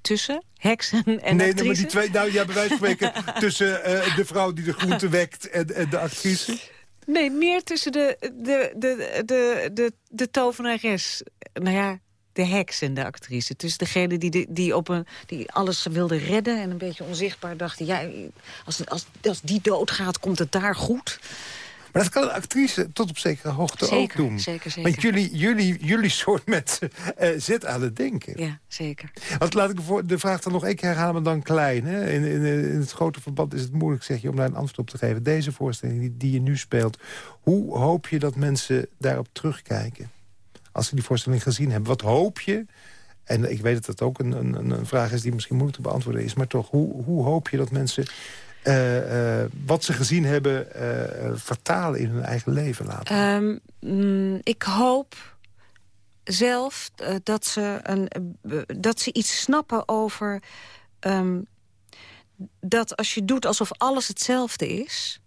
Tussen heks en, nee, nee, maar die twee, nou ja, bij wijze van spreken... tussen eh, de vrouw die de groente wekt en, en de actrice. Nee, meer tussen de, de, de, de, de, de tovenares. Nou ja, de heks en de actrice. Tussen degene die, de- die, op een, die alles wilde redden en een beetje onzichtbaar dachten... Ja, als, als, als die doodgaat, komt het daar goed. Maar dat kan een actrice tot op zekere hoogte ook doen. zeker, zeker. Want jullie, jullie, jullie soort mensen eh, zit aan het denken. Ja, zeker. Want laat ik voor- de vraag dan nog één keer herhalen, maar dan klein. Hè? In, in, in het grote verband is het moeilijk, zeg je, om daar een antwoord op te geven. Deze voorstelling die, die je nu speelt, hoe hoop je dat mensen daarop terugkijken? Als ze die voorstelling gezien hebben, wat hoop je? En ik weet dat dat ook een, een, een vraag is die misschien moeilijk te beantwoorden is. Maar toch, hoe, hoe hoop je dat mensen eh, eh, wat ze gezien hebben... eh, vertalen in hun eigen leven laten? Ehm, mm, ik hoop zelf dat, ze een, dat ze iets snappen over... ehm, dat als je doet alsof alles hetzelfde is...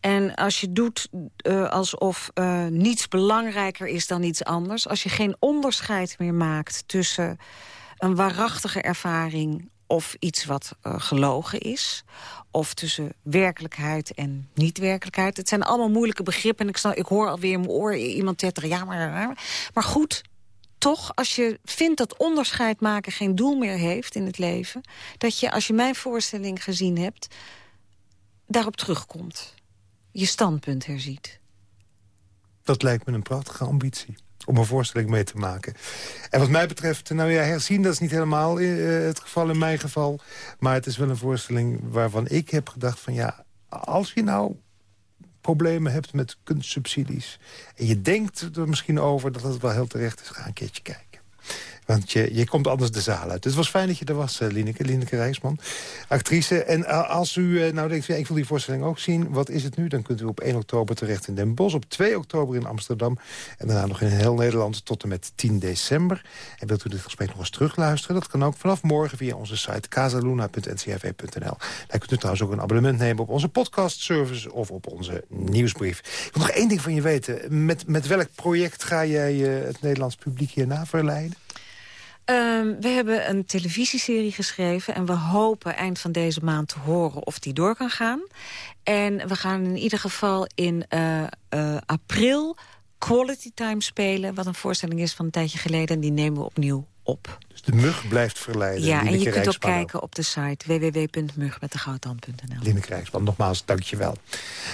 en als je doet eh, alsof eh, niets belangrijker is dan iets anders... als je geen onderscheid meer maakt tussen een waarachtige ervaring... of iets wat eh, gelogen is of tussen werkelijkheid en niet-werkelijkheid. Het zijn allemaal moeilijke begrippen. En ik, ik hoor alweer in mijn oor iemand tetteren. Ja, maar, maar goed, toch, als je vindt dat onderscheid maken geen doel meer heeft in het leven... dat je, als je mijn voorstelling gezien hebt, daarop terugkomt. Je standpunt herziet. Dat lijkt me een prachtige ambitie. Om een voorstelling mee te maken. En wat mij betreft, nou ja, herzien, dat is niet helemaal eh, het geval in mijn geval. Maar het is wel een voorstelling waarvan ik heb gedacht van ja, als je nou problemen hebt met kunstsubsidies... en je denkt er misschien over dat het wel heel terecht is, ga een keertje kijken. Want je, je komt anders de zaal uit. Dus het was fijn dat je er was, uh, Lineke, Lineke Rijsman. Actrice. En uh, als u uh, nou denkt, ja, ik wil die voorstelling ook zien. Wat is het nu? Dan kunt u op 1 oktober terecht in Den Bosch. Op 2 oktober in Amsterdam. En daarna nog in heel Nederland tot en met 10 december. En wilt u dit gesprek nog eens terugluisteren? Dat kan ook vanaf morgen via onze site casaluna.ncrv.nl. Daar kunt u trouwens ook een abonnement nemen op onze podcastservice of op onze nieuwsbrief. Ik wil nog één ding van je weten. Met, met welk project ga jij het Nederlands publiek hierna verleiden? Um, we hebben een televisieserie geschreven... en we hopen eind van deze maand te horen of die door kan gaan. En we gaan in ieder geval in uh, uh, april Quality Time spelen... wat een voorstelling is van een tijdje geleden... en die nemen we opnieuw op. Dus de mug blijft verleiden. Ja, en je kunt ook kijken op de site www.mugmetdegoudhand.nl. Lineke Rijksman, nogmaals, dankjewel.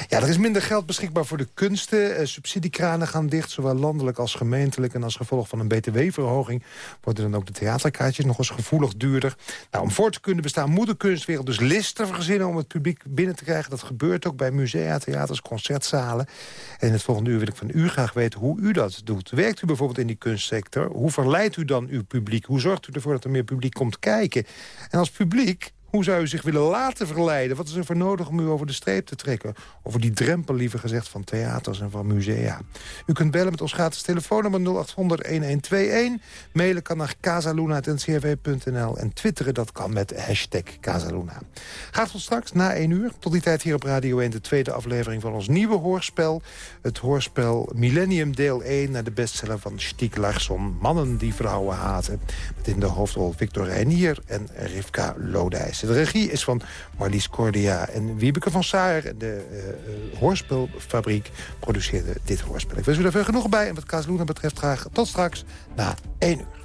Ja, er is minder geld beschikbaar voor de kunsten. Uh, subsidiekranen gaan dicht, zowel landelijk als gemeentelijk. En als gevolg van een btw-verhoging... worden dan ook de theaterkaartjes nog eens gevoelig duurder. Nou, om voor te kunnen bestaan moet de kunstwereld dus listen verzinnen... om het publiek binnen te krijgen. Dat gebeurt ook bij musea, theaters, concertzalen. En in het volgende uur wil ik van u graag weten hoe u dat doet. Werkt u bijvoorbeeld in die kunstsector? Hoe verleidt u dan uw publiek? Hoe zorgt u ervoor dat er meer publiek komt kijken? En als publiek hoe zou u zich willen laten verleiden? Wat is er voor nodig om u over de streep te trekken? Over die drempel, liever gezegd, van theaters en van musea. U kunt bellen met ons gratis telefoonnummer 0800-1121. Mailen kan naar casaluna.ncrv.nl. En twitteren, dat kan met hashtag Casaluna. Gaat tot straks, na 1 uur. Tot die tijd hier op Radio 1, de tweede aflevering van ons nieuwe hoorspel. Het hoorspel Millennium deel 1 naar de bestseller van Stieg Larsson. Mannen die vrouwen haten. Met in de hoofdrol Victor Reinier en Rivka Lodijs. De regie is van Marlies Cordia en Wiebeke van Saar. De uh, hoorspelfabriek produceerde dit hoorspel. Ik wens u er veel genoeg bij. En wat Kazeluna betreft graag tot straks na 1 uur.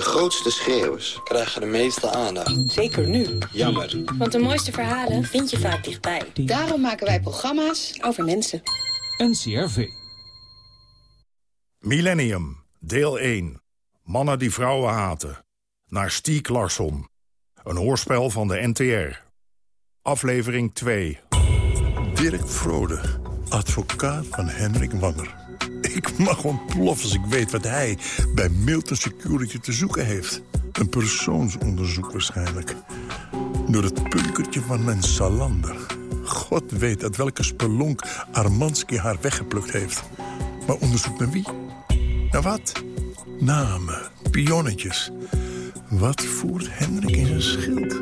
De grootste schreeuwers krijgen de meeste aandacht. Zeker nu. Jammer. Want de mooiste verhalen vind je vaak dichtbij. Daarom maken wij programma's over mensen. NCRV. Millennium, deel 1. Mannen die vrouwen haten. Naar Stiek Larsson. Een hoorspel van de NTR. Aflevering 2. Dirk Vrode, advocaat van Hendrik Wanger. Ik mag ontploffen als ik weet wat hij bij Milton Security te zoeken heeft. Een persoonsonderzoek waarschijnlijk. Door het punkertje van mijn salander. God weet uit welke spelonk Armanski haar weggeplukt heeft. Maar onderzoek naar wie? Naar wat? Namen, pionnetjes. Wat voert Hendrik in zijn schild?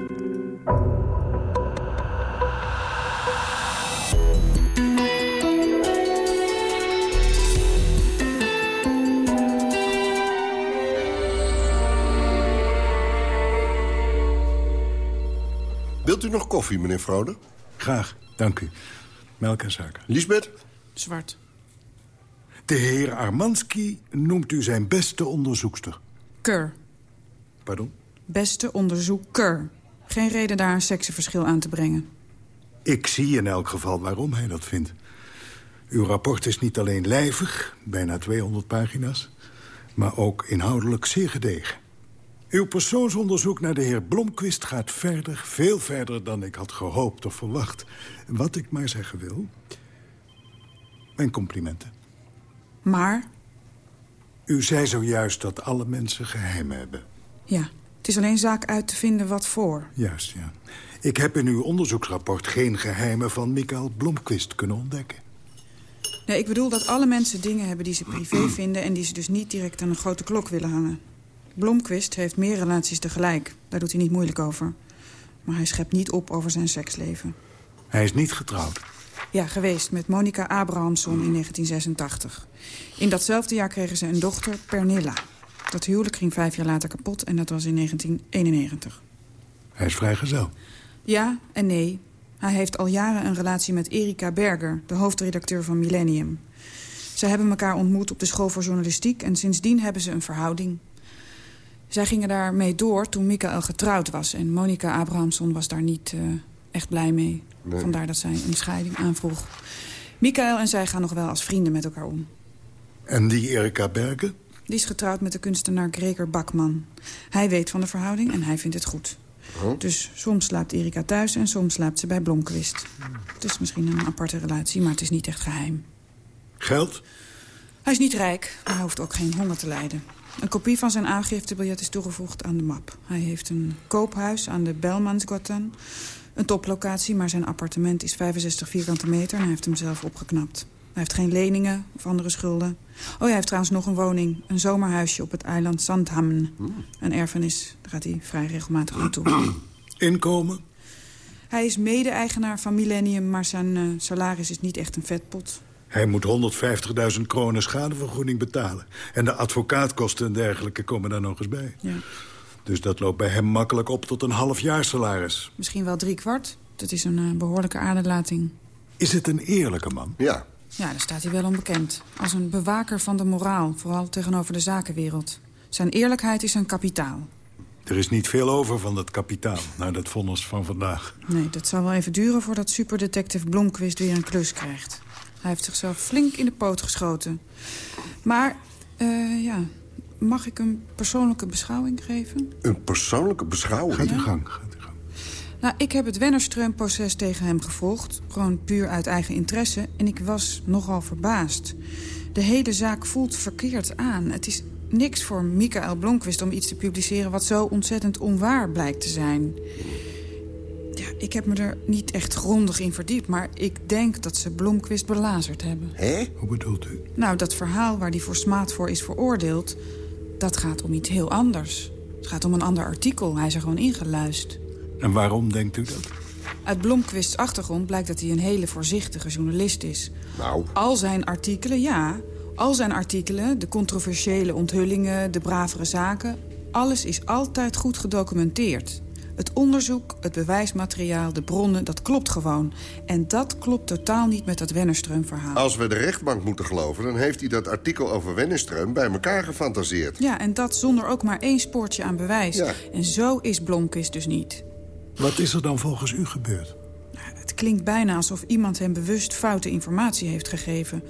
Wilt u nog koffie, meneer Frode? Graag, dank u. Melk en suiker. Lisbeth? Zwart. De heer Armanski noemt u zijn beste onderzoekster. Keur. Pardon? Beste onderzoeker. Geen reden daar een seksenverschil aan te brengen. Ik zie in elk geval waarom hij dat vindt. Uw rapport is niet alleen lijvig, bijna 200 pagina's... maar ook inhoudelijk zeer gedegen. Uw persoonsonderzoek naar de heer Blomquist gaat verder, veel verder dan ik had gehoopt of verwacht. Wat ik maar zeggen wil... Mijn complimenten. Maar? U zei zojuist dat alle mensen geheimen hebben. Ja, het is alleen zaak uit te vinden wat voor. Juist, ja. Ik heb in uw onderzoeksrapport geen geheimen van Mikael Blomquist kunnen ontdekken. Nee, ik bedoel dat alle mensen dingen hebben die ze privé vinden... en die ze dus niet direct aan een grote klok willen hangen. Blomquist heeft meer relaties tegelijk. Daar doet hij niet moeilijk over. Maar hij schept niet op over zijn seksleven. Hij is niet getrouwd. Ja, geweest, met Monica Abrahamson in 1986. In datzelfde jaar kregen ze een dochter, Pernilla. Dat huwelijk ging vijf jaar later kapot en dat was in 1991. Hij is vrijgezel. Ja en nee. Hij heeft al jaren een relatie met Erika Berger, de hoofdredacteur van Millennium. Ze hebben elkaar ontmoet op de school voor journalistiek... en sindsdien hebben ze een verhouding. Zij gingen daarmee door toen Michael getrouwd was... en Monica Abrahamson was daar niet uh, echt blij mee. Nee. Vandaar dat zij een scheiding aanvroeg. Michael en zij gaan nog wel als vrienden met elkaar om. En die Erika Bergen? Die is getrouwd met de kunstenaar Gregor Bakman. Hij weet van de verhouding en hij vindt het goed. Oh. Dus soms slaapt Erika thuis en soms slaapt ze bij Blomqvist. Het is misschien een aparte relatie, maar het is niet echt geheim. Geld? Hij is niet rijk, maar hij hoeft ook geen honger te lijden. Een kopie van zijn aangiftebiljet is toegevoegd aan de map. Hij heeft een koophuis aan de Belmansgatan. Een toplocatie, maar zijn appartement is 65 vierkante meter... en hij heeft hem zelf opgeknapt. Hij heeft geen leningen of andere schulden. Oh, hij heeft trouwens nog een woning. Een zomerhuisje op het eiland Sandhamn. Een erfenis, daar gaat hij vrij regelmatig naartoe. Inkomen? Hij is mede-eigenaar van Millennium, maar zijn uh, salaris is niet echt een vetpot. Hij moet 150.000 kronen schadevergoeding betalen. En de advocaatkosten en dergelijke komen daar nog eens bij. Ja. Dus dat loopt bij hem makkelijk op tot een half jaar salaris. Misschien wel drie kwart. Dat is een uh, behoorlijke aderlating. Is het een eerlijke man? Ja. Ja, daar staat hij wel onbekend. Als een bewaker van de moraal, vooral tegenover de zakenwereld. Zijn eerlijkheid is zijn kapitaal. Er is niet veel over van dat kapitaal, naar dat vonnis van vandaag. Nee, dat zal wel even duren voordat superdetective Blomqvist weer een klus krijgt. Hij heeft zichzelf flink in de poot geschoten. Maar, uh, ja, mag ik een persoonlijke beschouwing geven? Een persoonlijke beschouwing? Gaat uw gang, gaat gang. Nou, ik heb het Wennerstreum-proces tegen hem gevolgd. Gewoon puur uit eigen interesse. En ik was nogal verbaasd. De hele zaak voelt verkeerd aan. Het is niks voor Michael Blomqvist om iets te publiceren... wat zo ontzettend onwaar blijkt te zijn. Ja, ik heb me er niet echt grondig in verdiept... maar ik denk dat ze Blomqvist belazerd hebben. Hé? Hoe bedoelt u? Nou, dat verhaal waar die voor smaad voor is veroordeeld... dat gaat om iets heel anders. Het gaat om een ander artikel. Hij is er gewoon ingeluist. En waarom denkt u dat? Uit Blomqvists achtergrond blijkt dat hij een hele voorzichtige journalist is. Nou. Al zijn artikelen, ja. Al zijn artikelen, de controversiële onthullingen, de bravere zaken... alles is altijd goed gedocumenteerd. Het onderzoek, het bewijsmateriaal, de bronnen, dat klopt gewoon. En dat klopt totaal niet met dat Wennerstreum-verhaal. Als we de rechtbank moeten geloven... dan heeft hij dat artikel over Wennerstreum bij elkaar gefantaseerd. Ja, en dat zonder ook maar één spoortje aan bewijs. Ja. En zo is Blomqvist dus niet. Wat is er dan volgens u gebeurd? Het klinkt bijna alsof iemand hem bewust foute informatie heeft gegeven.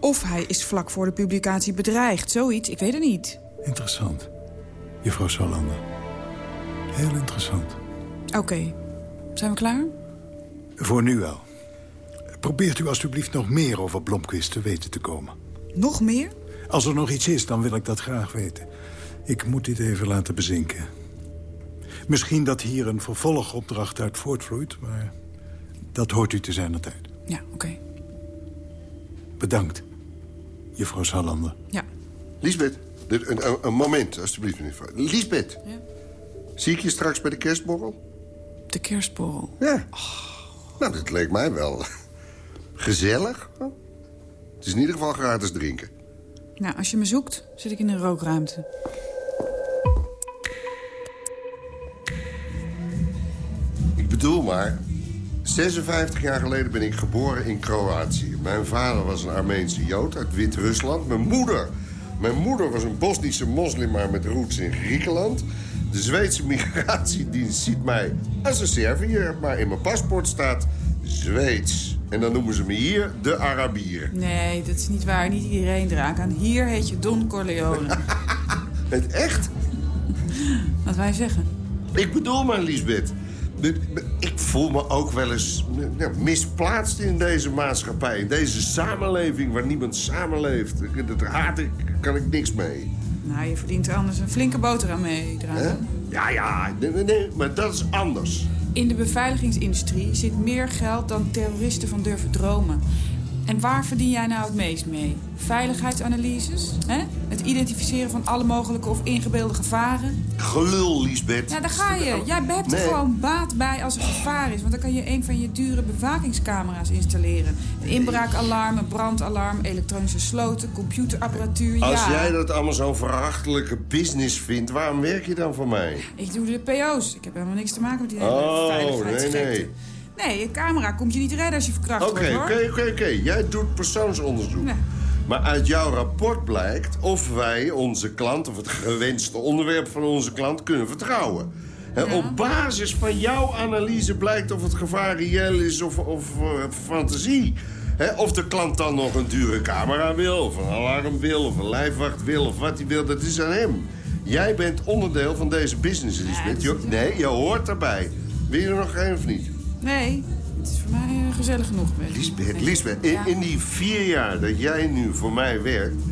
Of hij is vlak voor de publicatie bedreigd. Zoiets, ik weet het niet. Interessant. Juffrouw Salander. Heel interessant. Oké, okay. zijn we klaar? Voor nu wel. Probeert u alstublieft nog meer over Blomqvist te weten te komen. Nog meer? Als er nog iets is, dan wil ik dat graag weten. Ik moet dit even laten bezinken. Misschien dat hier een vervolgopdracht uit voortvloeit, maar dat hoort u te zijn tijd. Ja, oké. Okay. Bedankt, juffrouw Salander. Ja. Lisbeth, een, een, een moment, alstublieft, mevrouw. Lisbeth, ja? Zie ik je straks bij de kerstborrel? De kerstborrel? Ja. Oh. Nou, dat leek mij wel gezellig. Het is in ieder geval gratis drinken. Nou, als je me zoekt, zit ik in een rookruimte. Ik bedoel maar, 56 jaar geleden ben ik geboren in Kroatië. Mijn vader was een Armeense Jood uit Wit-Rusland. Mijn moeder, mijn moeder was een Bosnische moslim, maar met roots in Griekenland. De Zweedse migratiedienst ziet mij als een Serviër, maar in mijn paspoort staat Zweeds. En dan noemen ze me hier de Arabier. Nee, dat is niet waar. Niet iedereen draagt aan. Hier heet je Don Corleone. Het echt? Wat wij zeggen. Ik bedoel maar, Lisbeth. Ik voel me ook wel eens ja, misplaatst in deze maatschappij. In deze samenleving waar niemand samenleeft. Dat haat ik, kan ik niks mee. Nou, je verdient er anders een flinke boterham mee, dragen. Ja, ja, nee, maar dat is anders. In de beveiligingsindustrie zit meer geld dan terroristen van durven dromen. En waar verdien jij nou het meest mee? Veiligheidsanalyses? Hè? Het identificeren van alle mogelijke of ingebeelde gevaren? Gelul, Lisbeth. Ja, daar ga je. Jij hebt er gewoon baat bij als er gevaar is. Want dan kan je een van je dure bewakingscamera's installeren. Een inbraakalarm, een brandalarm, elektronische sloten, computerapparatuur. Als ja. jij dat allemaal zo'n verachtelijke business vindt, waarom werk je dan voor mij? Ik doe de PO's. Ik heb helemaal niks te maken met die hele Oh, nee, nee. Nee, een camera komt je niet redden als je verkracht wordt, hoor. oké, oké, oké. Jij doet persoonsonderzoek. Maar uit jouw rapport blijkt of wij onze klant... of het gewenste onderwerp van onze klant kunnen vertrouwen. Op basis van jouw analyse blijkt of het gevaar reëel is of, of eh, fantasie. Of de klant dan nog een dure camera wil, of een alarm wil... of een lijfwacht wil, of wat hij wil, dat is aan hem. Jij bent onderdeel van deze business, Lisbeth. Je- nee, je hoort erbij. Wil je er nog geen of niet? Nee, het is voor mij eh, gezellig genoeg. Lisbeth, Lisbeth, in, in die vier jaar dat jij nu voor mij werkt...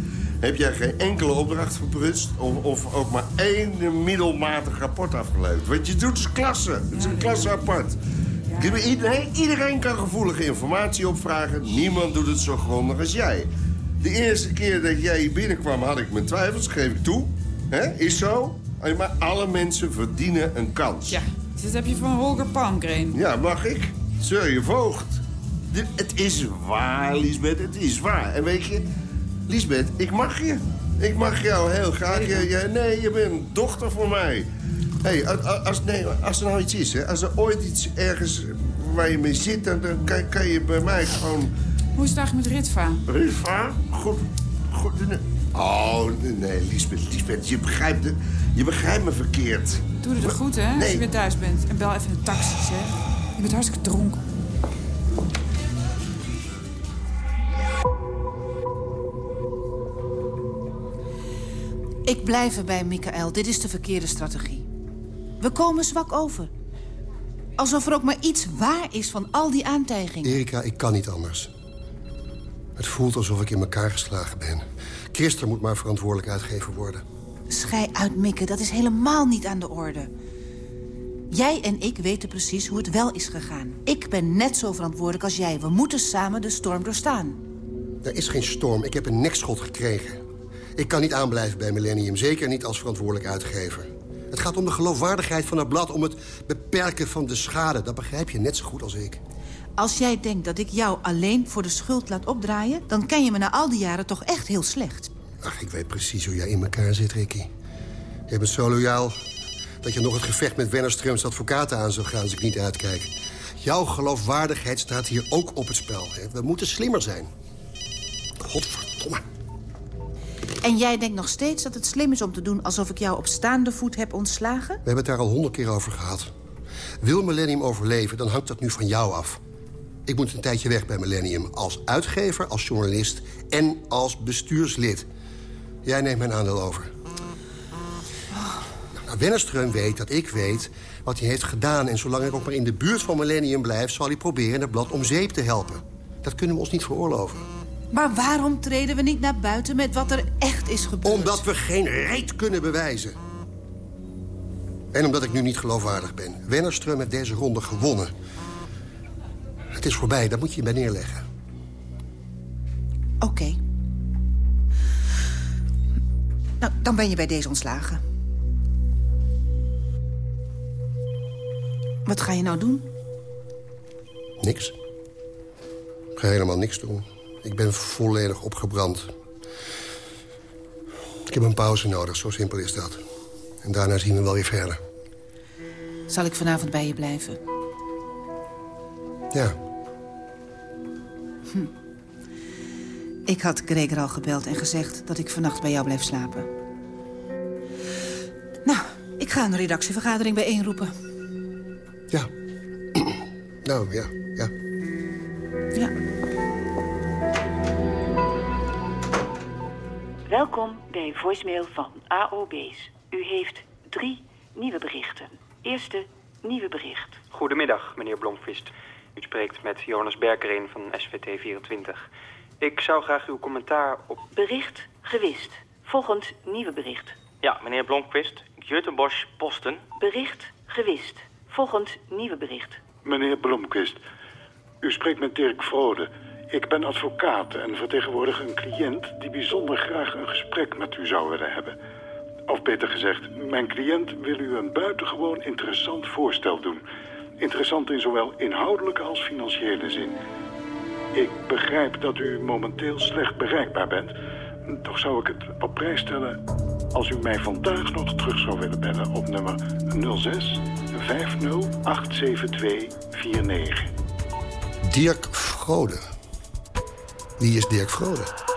heb jij geen enkele opdracht verprutst... of, of ook maar één middelmatig rapport afgeleverd. Wat je doet is klasse. Het is een klasse apart. Iedereen, iedereen kan gevoelige informatie opvragen. Niemand doet het zo grondig als jij. De eerste keer dat jij hier binnenkwam had ik mijn twijfels, geef ik toe. Is zo. Maar alle mensen verdienen een kans. Ja, dus dat heb je van Holger Palmgren. Ja, mag ik? Sir, je voogd. Dit- Het is waar, Lisbeth, het is waar. En weet je, Lisbeth, ik mag je. Ik mag jou heel graag. Je, je- nee, je bent een dochter voor mij. Hé, hey, als, nee, als er nou iets is, hè, als er ooit iets ergens waar je mee zit... dan, dan kan, kan je bij mij gewoon... Hoe is het eigenlijk met Ritva? Riva, goed, goed... Oh, nee, Lisbeth, Lisbeth, je begrijpt, het- je begrijpt me verkeerd. Doe het er goed, hè, als je weer thuis bent. En bel even een taxi, zeg. Je bent hartstikke dronken. Ik blijf erbij, Michael. Dit is de verkeerde strategie. We komen zwak over. Alsof er ook maar iets waar is van al die aantijgingen. Erika, ik kan niet anders. Het voelt alsof ik in elkaar geslagen ben. Christer moet maar verantwoordelijk uitgever worden. Schij uit, Mikke. Dat is helemaal niet aan de orde. Jij en ik weten precies hoe het wel is gegaan. Ik ben net zo verantwoordelijk als jij. We moeten samen de storm doorstaan. Er is geen storm. Ik heb een nekschot gekregen. Ik kan niet aanblijven bij Millennium. Zeker niet als verantwoordelijk uitgever. Het gaat om de geloofwaardigheid van het blad. Om het beperken van de schade. Dat begrijp je net zo goed als ik. Als jij denkt dat ik jou alleen voor de schuld laat opdraaien... dan ken je me na al die jaren toch echt heel slecht. Ach, ik weet precies hoe jij in elkaar zit, Ricky. Je bent zo loyaal dat je nog het gevecht met Wennerströms advocaten aan zou gaan als ik niet uitkijk. Jouw geloofwaardigheid staat hier ook op het spel. Hè? We moeten slimmer zijn. Godverdomme. En jij denkt nog steeds dat het slim is om te doen... alsof ik jou op staande voet heb ontslagen? We hebben het daar al honderd keer over gehad. Wil Millennium overleven, dan hangt dat nu van jou af. Ik moet een tijdje weg bij Millennium. Als uitgever, als journalist en als bestuurslid. Jij neemt mijn aandeel over. Nou, Wennerström weet dat ik weet wat hij heeft gedaan... en zolang ik ook maar in de buurt van Millennium blijf... zal hij proberen het blad om zeep te helpen. Dat kunnen we ons niet veroorloven. Maar waarom treden we niet naar buiten met wat er echt is gebeurd? Omdat we geen reet kunnen bewijzen. En omdat ik nu niet geloofwaardig ben. Wennerström heeft deze ronde gewonnen. Het is voorbij, daar moet je je bij neerleggen. Oké. Nou, dan ben je bij deze ontslagen. Wat ga je nou doen? Niks. Ik ga helemaal niks doen. Ik ben volledig opgebrand. Ik heb een pauze nodig, zo simpel is dat. En daarna zien we wel weer verder. Zal ik vanavond bij je blijven? Ja, Hm. Ik had Gregor al gebeld en gezegd dat ik vannacht bij jou blijf slapen. Nou, ik ga een redactievergadering bijeenroepen. ja. nou, ja, ja. Ja. Welkom bij voicemail van AOB's. U heeft drie nieuwe berichten. Eerste nieuwe bericht. Goedemiddag, meneer Blomqvist. U spreekt met Jonas Berkering van SVT 24. Ik zou graag uw commentaar op... Bericht gewist. Volgend nieuwe bericht. Ja, meneer Blomqvist, Juttenbosch Posten. Bericht gewist. Volgend nieuwe bericht. Meneer Blomqvist, u spreekt met Dirk Vrode. Ik ben advocaat en vertegenwoordig een cliënt... die bijzonder graag een gesprek met u zou willen hebben. Of beter gezegd, mijn cliënt wil u een buitengewoon interessant voorstel doen. Interessant in zowel inhoudelijke als financiële zin. Ik begrijp dat u momenteel slecht bereikbaar bent. Toch zou ik het op prijs stellen als u mij vandaag nog terug zou willen bellen op nummer 06 50 872 49. Dirk Vrode. Wie is Dirk Vrode?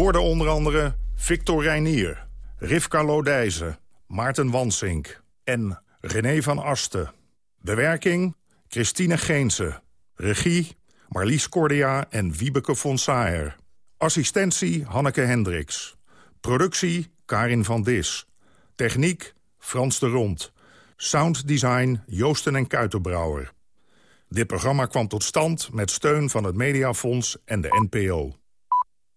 Hoorde onder andere Victor Reinier, Rivka Lodijzen, Maarten Wansink en René van Asten. Bewerking Christine Geense. Regie Marlies Cordia en Wiebeke von Saer. Assistentie Hanneke Hendricks. Productie Karin van Dis. Techniek Frans de Rond. Sounddesign Joosten en Kuitenbrouwer. Dit programma kwam tot stand met steun van het Mediafonds en de NPO.